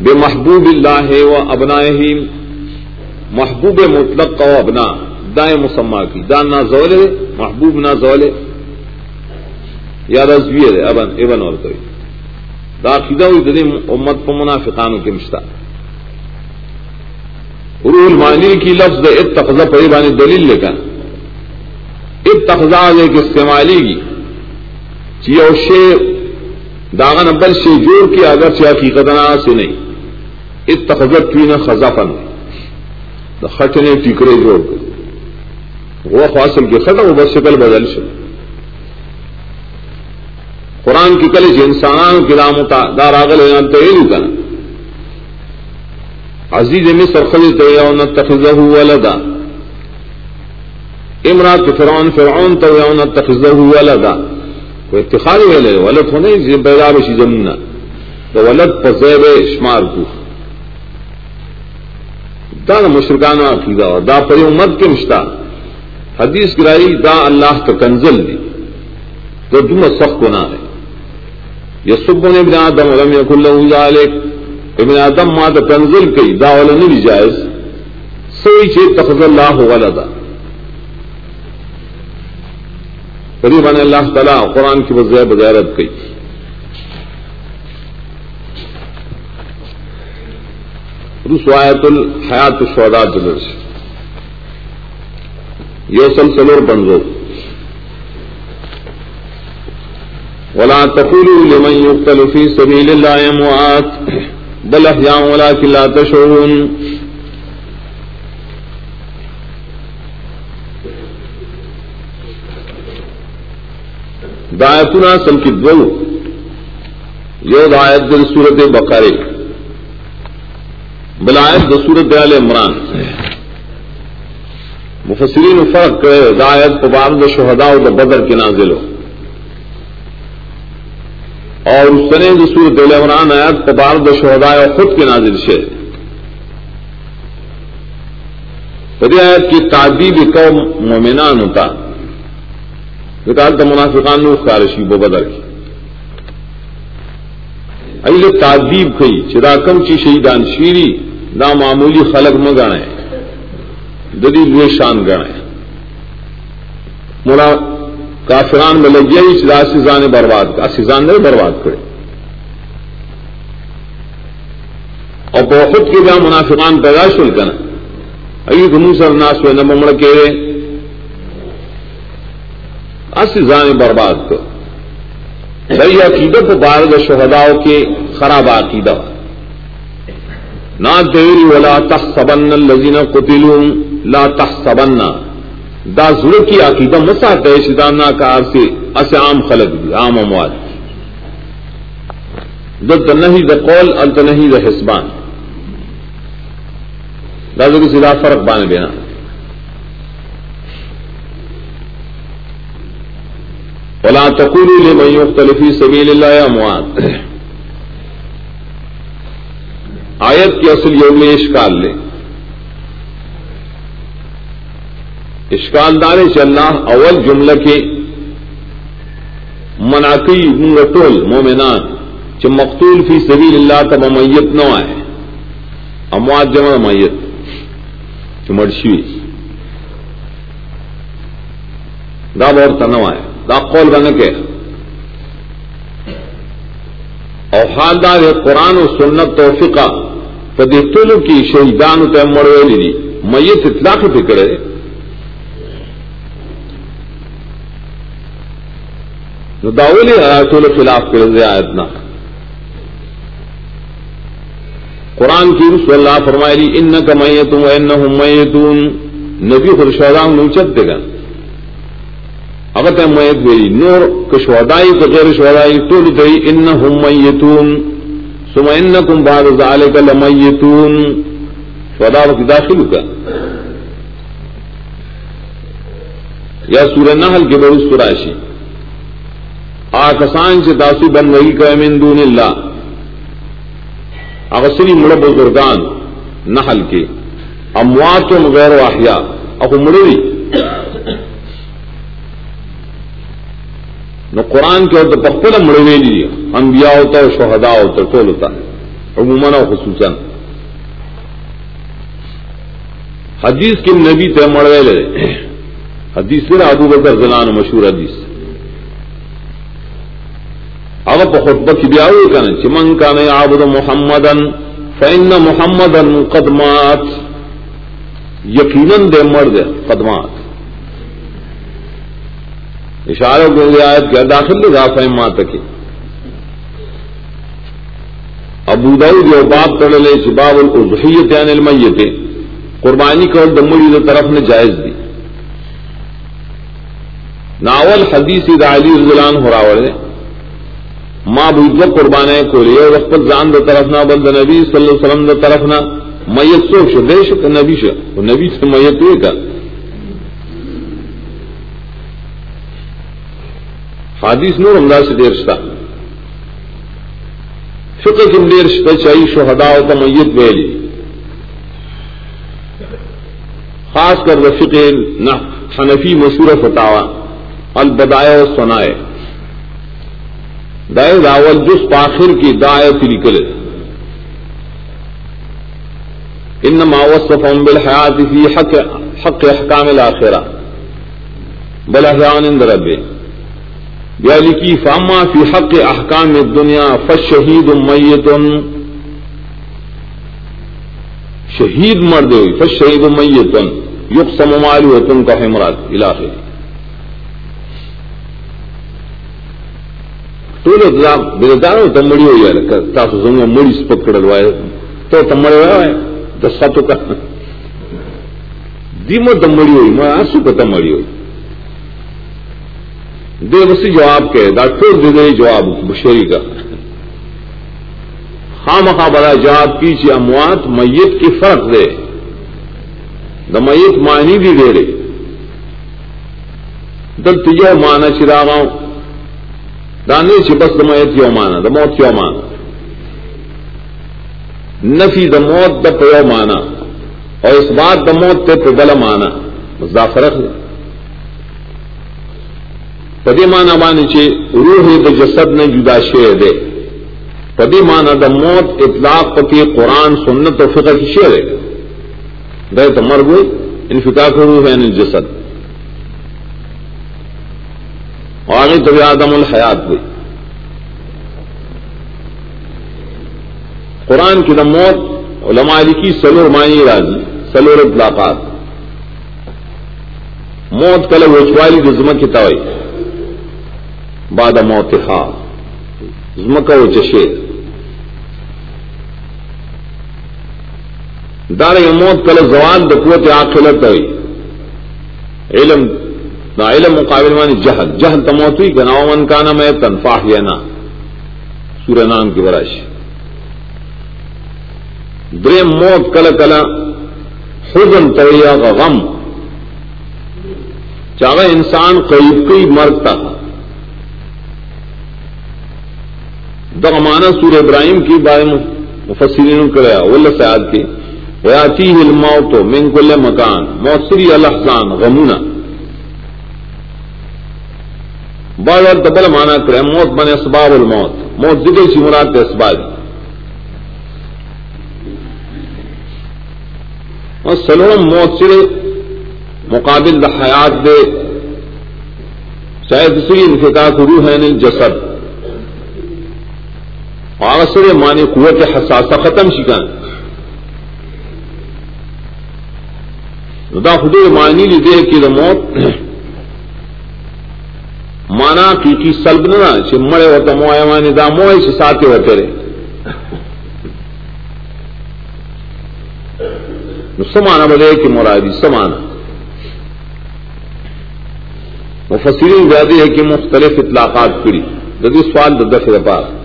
بے محبوب اللہ و ابنا محبوب مطلق کا ابنا دائیں مسما کی دان نہ زول محبوب نہ زول یا رضوی ابن ابن اور کوئی داخلہ ہوئی امت کو منافقانوں کے مشتا روح المانی کی لفظ اتخذ پری بانی دلیل لے کر اتخذا ایک استعمالی کی چیو داغن ابل سے جوڑ کے اگر سے حقیقت سے نہیں۔ اتخذت کی نہ خزا پن خٹنے ٹکرے جوڑ کر۔ وہ فاصل کے ختم وہ بس شکل بدل سے قرآن کی کل انسان کی رام دار آگل تو کر عزیز مصر خلی تو نہ تخذہ ولدا۔ امرات فرعون فرعون تو نہ تخذہ ولدا۔ کوئی اتخاذ ویلے ولد ہونے پیدا بشی زمین تو ولد پزیب شمار کو۔ دا مشرکانہ عقیدہ دا پری امت کے مشتاق حدیث گرائی دا اللہ کا کنزل دی۔ تو تم سخت نہ ہے یہ سب نے ابن آدم علم یق اللہ ابن آدم ماں تو کنزل کئی دا والا نہیں جائز۔ سوئی چیز تخذ اللہ والا دا قریب اللہ تعالیٰ قرآن کی وزیر بغیرت کی۔ رسوایت الحیات الشہداء جلس یہ سلسلور بنزو ولا تقولوا لمن يقتل في سبيل الله اموات بل احياء ولكن لا تشعرون۔ دایتنا سل کی دو یہ دایت دل صورت بقرے بلایت د صورت عال عمران. مفسرین فرق کرے ہدایت پبار د شہدا د بدر کے نازل ہو اور اس طرح جو سورت عمران آیات قبار د شہداء اور خود کے نازل سے آیت کی تعدیب قوم مومنان ہوتا نکال تو منافقان نے اس کارشی بو بدر کی. اہل تعدیب کئی چراکم چی شہیدان شیری نہ معمولی خلق مگانے ددی لوے شان گڑے مڑا کافران میں لگ گیا اس راج سزان برباد کا سزان نے برباد کرے اور بہت کے جہاں منافقان پیدا شل کر ائی گنو سر ناس میں نہ ممڑ کے اسان برباد کر بھائی عقیدت بارد شہداؤ کے خراب عقیدہ۔ نہ دیری ولا تخبن الزین قتل لا تخبن دا زر کی عقیدہ مسا ہے شدانہ کار سے اس عام خلق بھی عام امواد دت نہیں دا قول الت نہیں دا حسبان۔ دادو کی سیدھا فرق بانے دینا ولا تقولوا لمن يقتل في سبيل الله يا اموات آیت کی اصل یوم اشکال لے. اشکال دار سے اللہ اول جملہ کے مناقی ٹول مومنان چ مقتول فی سبیل اللہ تب میت نہ آئے. اموات جمع میت چمڑشی دا بہت تنوع ہے دا قول بن کے اور حالدار قرآن و سنت توفقہ پدی تلو کی شہیدان تے مڑویلی دی، میت اطلاق فکرے داولی آیاتوں خلاف کر دے آیت نہ قرآن کی رسول اللہ فرمائی ان کا میتوں ان میتون۔ نبی خرشودام نوچت دے گا۔ اگر تم میت گئی نور کشودائی تو غیر شودائی تو گئی ان میتون سم ان کم باد ظال میتون شودا وقت داخل کا یا سورہ نحل کے بڑی سراشی آکسان سے تاسو بن وہی کا من دون اللہ۔ اغسری مڑ بزرگان نحل کے۔ اموات و غیر واحیا اکو مڑی نو قرآن کے اور پختل مڑوے لی انبیاء ہوتا ہے شہدا ہوتا ہے، ٹول ہوتا ہے، عموماً اور خصوصاً. حدیث کے نبی تے مڑوے لے. حدیث پھر ابو بکر زلان مشہور حدیث. اب خطبہ کی بیا ہوئی کہنا چمن کا نہیں آبد محمد فین محمد قدمات یقیناً دے مرد قدمات اشارہ کو رعایت کیا داخل لگا فہم مات کی ابو دعود جو باب کر لے شباب الحیت یعنی المیت۔ قربانی کو دمڑی طرف نے جائز دی۔ ناول حدیث دا علی رضلان ہو راوڑ ماں بوجھ قربانے کو لیے اور وقت جان د طرف نہ بند نبی صلی اللہ علیہ وسلم د طرف نہ۔ میت سو شو نبی شو۔ نبی سے میت ہوئے کا حادیث نور امداد سے دیر شتا. فکر کم دیر شتا چاہیے شہدا ہوتا میت ویلی خاص کر رفیق نہ حنفی مشہور فتاوا البدائے و سنائے دائے داول جس پاخر کی دائے دایت نکل ان ماوسف بالحیات فی حق حق احکام الاخرہ. بل احیان اند رب یعنی کی فاما فی حق احکام الدنیا فشہید میت شہید مرد ہوئی فشہید میت یقسم مالی وطن کا حمرات علاقے ټول ځام بلدارو ته مړی وي تاسو څنګه مړی سپک کړل وای ته ته مړی وای د ساتو کا. دیمو ته مړی وي ما اسو ته مړی وي دے وسی جواب کے دا ټول دې جواب بشری کا۔ خامخا بڑا جواب کی چې اموات، میت کی فرق دے۔ د میت معنی بھی دے رہے دل تجو مانا چراغاؤں دانے چی بس دموت یو مانا دموت یو مانا نفی دموت د پیو مانا اور اس بات دموت تے پہ بل مانا دا فرق ہے پدی مانا مانی چی روح جسد نے جدا شیر دے پدی مانا د موت اطلاق پتی قرآن، سنت و فقہ کی شیر ہے دے تو مر گئی انفقاق روح ہے جسد. آگے تو آدم الحیات ہوئی قرآن کی موت علماء کی سلور معنی راضی سلور اطلاقات. موت کل وچوالی جزم کی توئی باد موت خا زم کا دار موت کل زوال دقوت آخلت ہوئی علم دا علم مقابل مانی جہل۔ جہل تموت ہوئی گناؤ من کا نا میں تنفاہ یا نا۔ سورہ نام کی برش دریم موت کل کلا حزن تویا کا غم۔ چاہے انسان قریب کئی مرتا دغمانہ سور ابراہیم کی بارے مفسرین کریا ول سیاد کی ویاتی ہل موت من کل مکان. موسری الحسان غمونا بار بار مانا کرے موت بنے اسباب الموت. موت ذکر سی مراد کے اسباب. اور سلوم موت سے مقابل دا حیات دے شاید دوسری انفقاق روح ہے نہیں جسد آسر مانے قوت حساسہ ختم شکن. دا خدے معنی لی دے کہ موت مانا کی کی سلب نہ چمڑے ہوتا موائے مانی دا موئے سے ساتھ ہوتے رہے سمانا بدے کہ مرادی سمانا. مفسرین زیادہ ہے کہ مختلف اطلاقات کری. جدید سوال دف پاس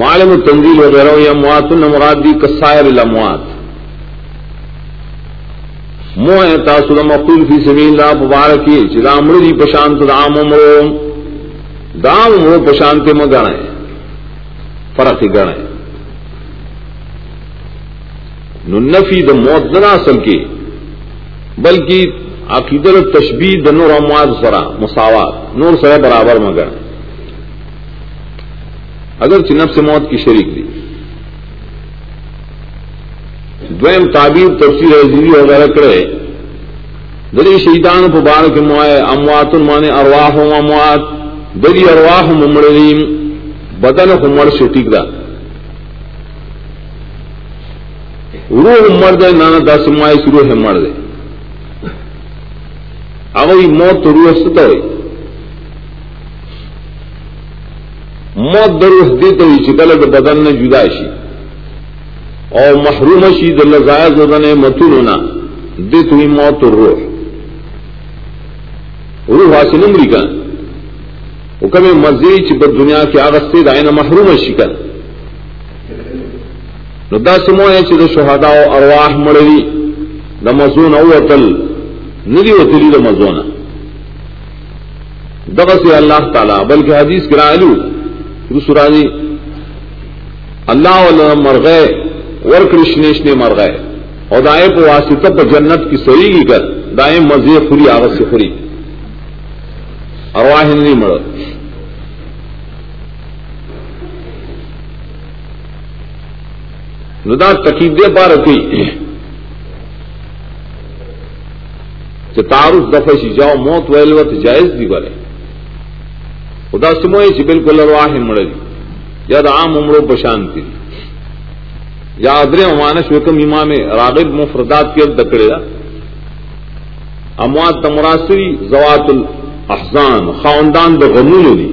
معلوم تنزیل وغیرہ یا موات مرادی کسائر الاموات مو ہے تاثر مقول فی سبیل اللہ مبارکی چدام مردی پشانت دام امرو دام امرو پشانت میں گڑے فرق ہی گڑے نفی د موت نہ اصل کی بلکہ عقیدر تشبیح د نور امواد سرا، مساوات، نور سر برابر مگر. اگر چنب سے موت کی شریک دی۔ دویم تعبیر، تفسیر عزیزی وغیرہ کرے۔ دری شہیدان کو کے موائے اموات المانے ارواہ اموات۔ دری ارواہ ممریم بدن کو سے ٹک رہا روح مرد ہے، نانا دس مائس روح مرد ہے۔ اگر موت روح ستا ہوئی۔ موت دروح دیتا ہوئی چکل دا بدن نے جدا شی اور محروم شی د لزائز بدن متون ہونا دیت ہوئی موت روح روح حاصل عمری کا وہ کبھی مزید چپ دنیا کے آغاز سے دائنا محروم شی کا نو دا سمو ہے چې د شهدا او ارواح مړوي. د مزون او وتل ندی وتلی د مزونه دغه سي الله تعالی، بلکې حدیث کرا الو رسولانی الله ولا مرغه ور کرشنیشنے مرغه او دائے په واسطه په جنت کی سریږي کر دائم مزه خوري هغه سي خوري ارواح نه مړ ندا تقید بار کی تعارف دفع سی جاؤ موت ویلوت جائز بھی بڑے خدا سموئے چی بالکل ارواح مڑ گی یا عام عمرو پشان پشانتی یا ادر امانش وکم امام راغب مفردات کے دکڑے گا اموات تمراسری زوات الاحزان خاندان د غمون دی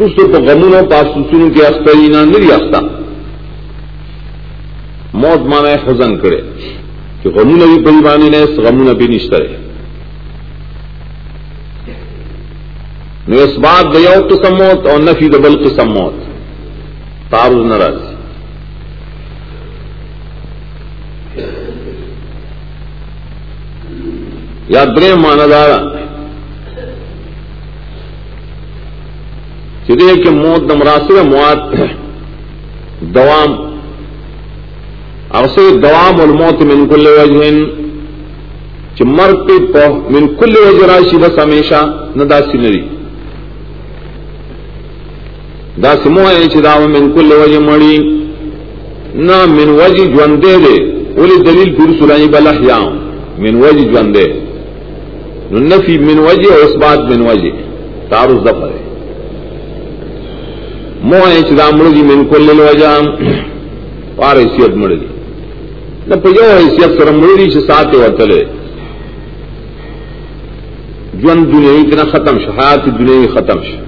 رسو تو غمون و پاس کے اخترینہ نہیں اختہ موت مانا ہے خزن کرے کہ غمو نبی بڑی بانی نے غمو نبی نشترے نو اس بات دیو قسم موت اور نفی دبل قسم موت۔ تعارض نرز یا درے مانا دارا چدے کہ موت نمراسل موت دوام۔ اوسے دوام الموت من کل وجہن۔ چمر پہ من کل وجہ راشی بس ہمیشہ نہ داسی نری۔ داسی موہ چداو من کل وجہ مڑی نہ من وجہ جوندے دے دے ولی دلیل پھر سلائی بلا من وجہ جوندے نفی من وجہ اور اس بات من وجہ تارس دفر ہے موہ چدا مڑ گی من کل وجہ پار حیثیت مڑ گی نہ پجو حیثیت سر مڑ گی ساتھ ورتلے جن دنیا اتنا ختم ش دنیا ختم ش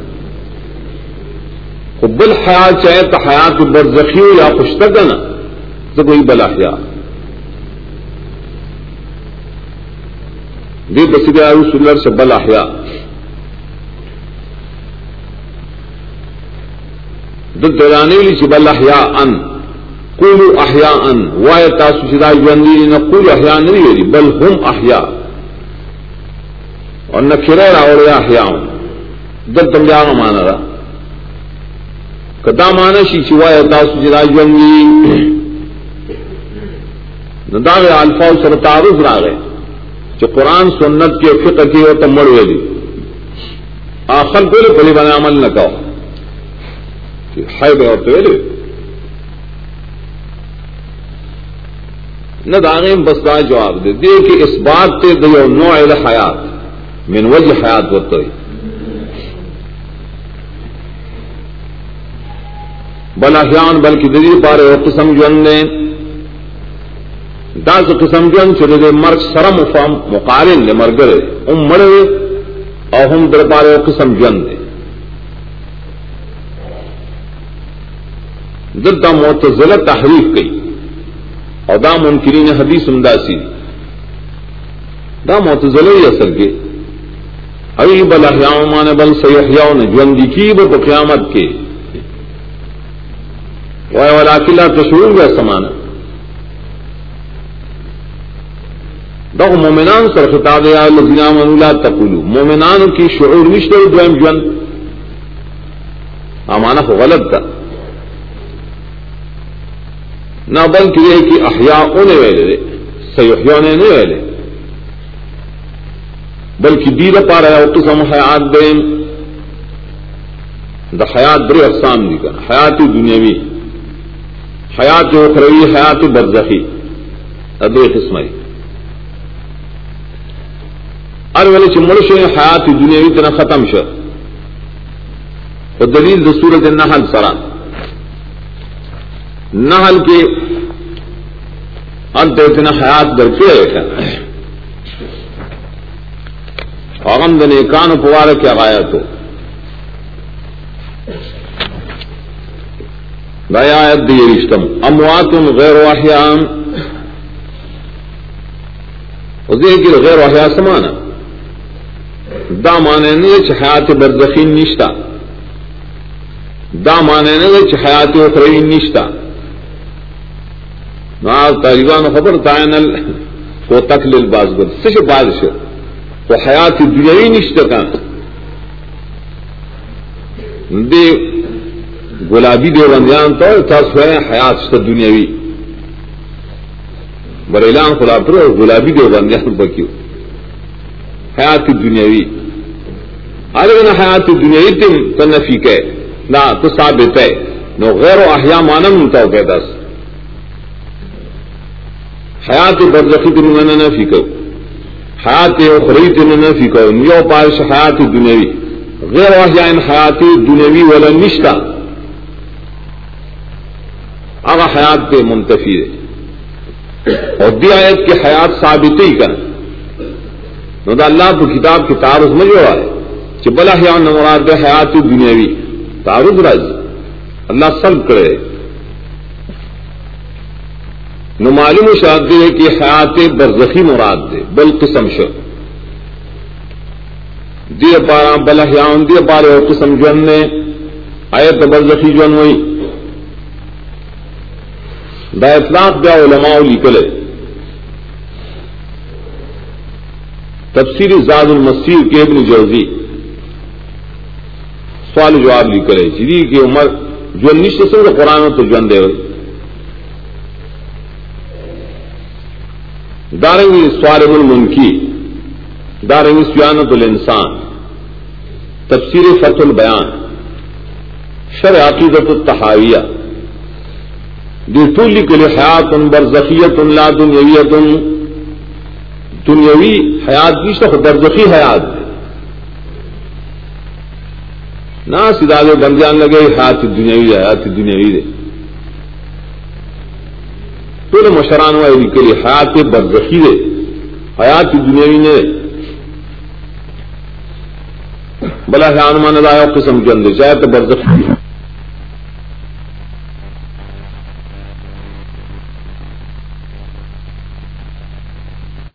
بل حیات چاہے تو حیات برزخی ہو یا خوش نا تو کوئی بلا حیا دے بسیر سلر سے بل احیا دل دلانے لی سے بل احیا ان۔ کولو احیا ان۔ وائے تاسو شدا جوندی نہ کولو احیا نہیں ہوئی بل ہم احیا اور نہ کھرے راوڑ احیا دل تم جانا مانا رہا کدا مانا شی چوائے تاسو شدا جوندی نہ داغے الفاظ سر تعارف راغے جو قرآن سنت کے فقہ کی ہو تو مڑ ویلی آخر کو لے پلی بنا عمل نہ کہو ہائے بے اور تو نہ داغے بس دا جواب دے دے کہ اس بات تے دے نوع حیات. من وجہ حیات ہوتا ہے بلا حیان بلکہ دلی پارے اور قسم جو نے۔ دا قسم جن چلے دے مرگ سرم فام مقارن دے مرگر ام مرے او ہم در پارے قسم جن دے۔ دلتا معتزلہ تحریف کی اور دا منکرین حدیث امداسی دا معتزلہ ہی اثر کے۔ ابھی بل احیاؤ مانے بل سیحیاؤ نے جن کی بل قیامت کے۔ والا قلعہ تشور گیا سمانا دغ مومنان سر خطاب یا الذین آمنوا لا مومنان کی شعور نشته دویم جن امانه خو غلط ده. نہ بلکہ یہ کہ احیاء نے ویلے سیحیاء نے نہیں ویلے بلکہ دیر پا رہا ہے قسم حیات دین دا حیات بری اقسام دی کر حیات دنیاوی حیات اخروی حیات برزخی۔ ادو قسمائی ار والے چمڑ شو حیات دنیا اتنا ختم شو۔ اور دلیل دستورت نحل سرا۔ نحل کے انت اتنا حیات در کے اغم دن کان پوار کیا گایا تو دیا دی رشتم. اموات غیر واحیام غیر واحیا سمانا. دا مانے نے حیات برزخین نشتا. دا مانے نے حیات اخروی نشتا. ناز طالبان خبر تائنل کو تکل باز بد سش بادشاہ تو حیات دنیاوی نشتا کا دے گلابی دے بندیان تو تاس ہوئے حیات دنیاوی. بریلان خلا پر گلابی دے بندیان بکیو حیات دنیاوی. ارے نہ حیات دنیاوی تم تو نفی کہ نہ تو ثابت ہے. نو غیر و احیا مانم تو کہ دس حیات برزخی تم نے نفی کہ حیات اخری تم نے نفی کہ نیو پارش حیات دنیاوی. غیر و احیا ان حیات دنیاوی ولا نشتا. اگر حیات پہ منتفی ہے۔ اور دی آیت کی حیات ثابت ہی کر۔ نو دا اللہ کو کتاب کی تعارف میں جو ہے کہ بلا حیان مراد حیات دنیاوی۔ تعارف راج اللہ سلب کرے۔ نو معلوم شاد ہے کہ حیات برزخی مراد دے، بل قسم شو۔ دی پارا بل حیان پارے اور قسم جن نے۔ آیت برزخی جن ہوئی۔ دا اطلاق دیا علماء لکلے تفسیر زاد المسیر کے ابن جوزی سوال جواب لی کرے جی کی عمر جو نشت سے قرآن تو جن دے داریں گی سوار المنکی داریں سیانت الانسان. تفسیر فتح البیان شر عقیدت التحاویہ. دیٹولی کے لیے حیات ان برزخیت ان لا دنیویت ان حیات کی شخ برزخی حیات نہ سیدھا بن جان لگے حیات دنیاوی حیات دنیاوی دے۔ تو مشران ہوا کے لیے حیات برزخی دے۔ حیات دنیاوی نے۔ بلا حیان مان قسم کے اندر، چاہے تو برزخی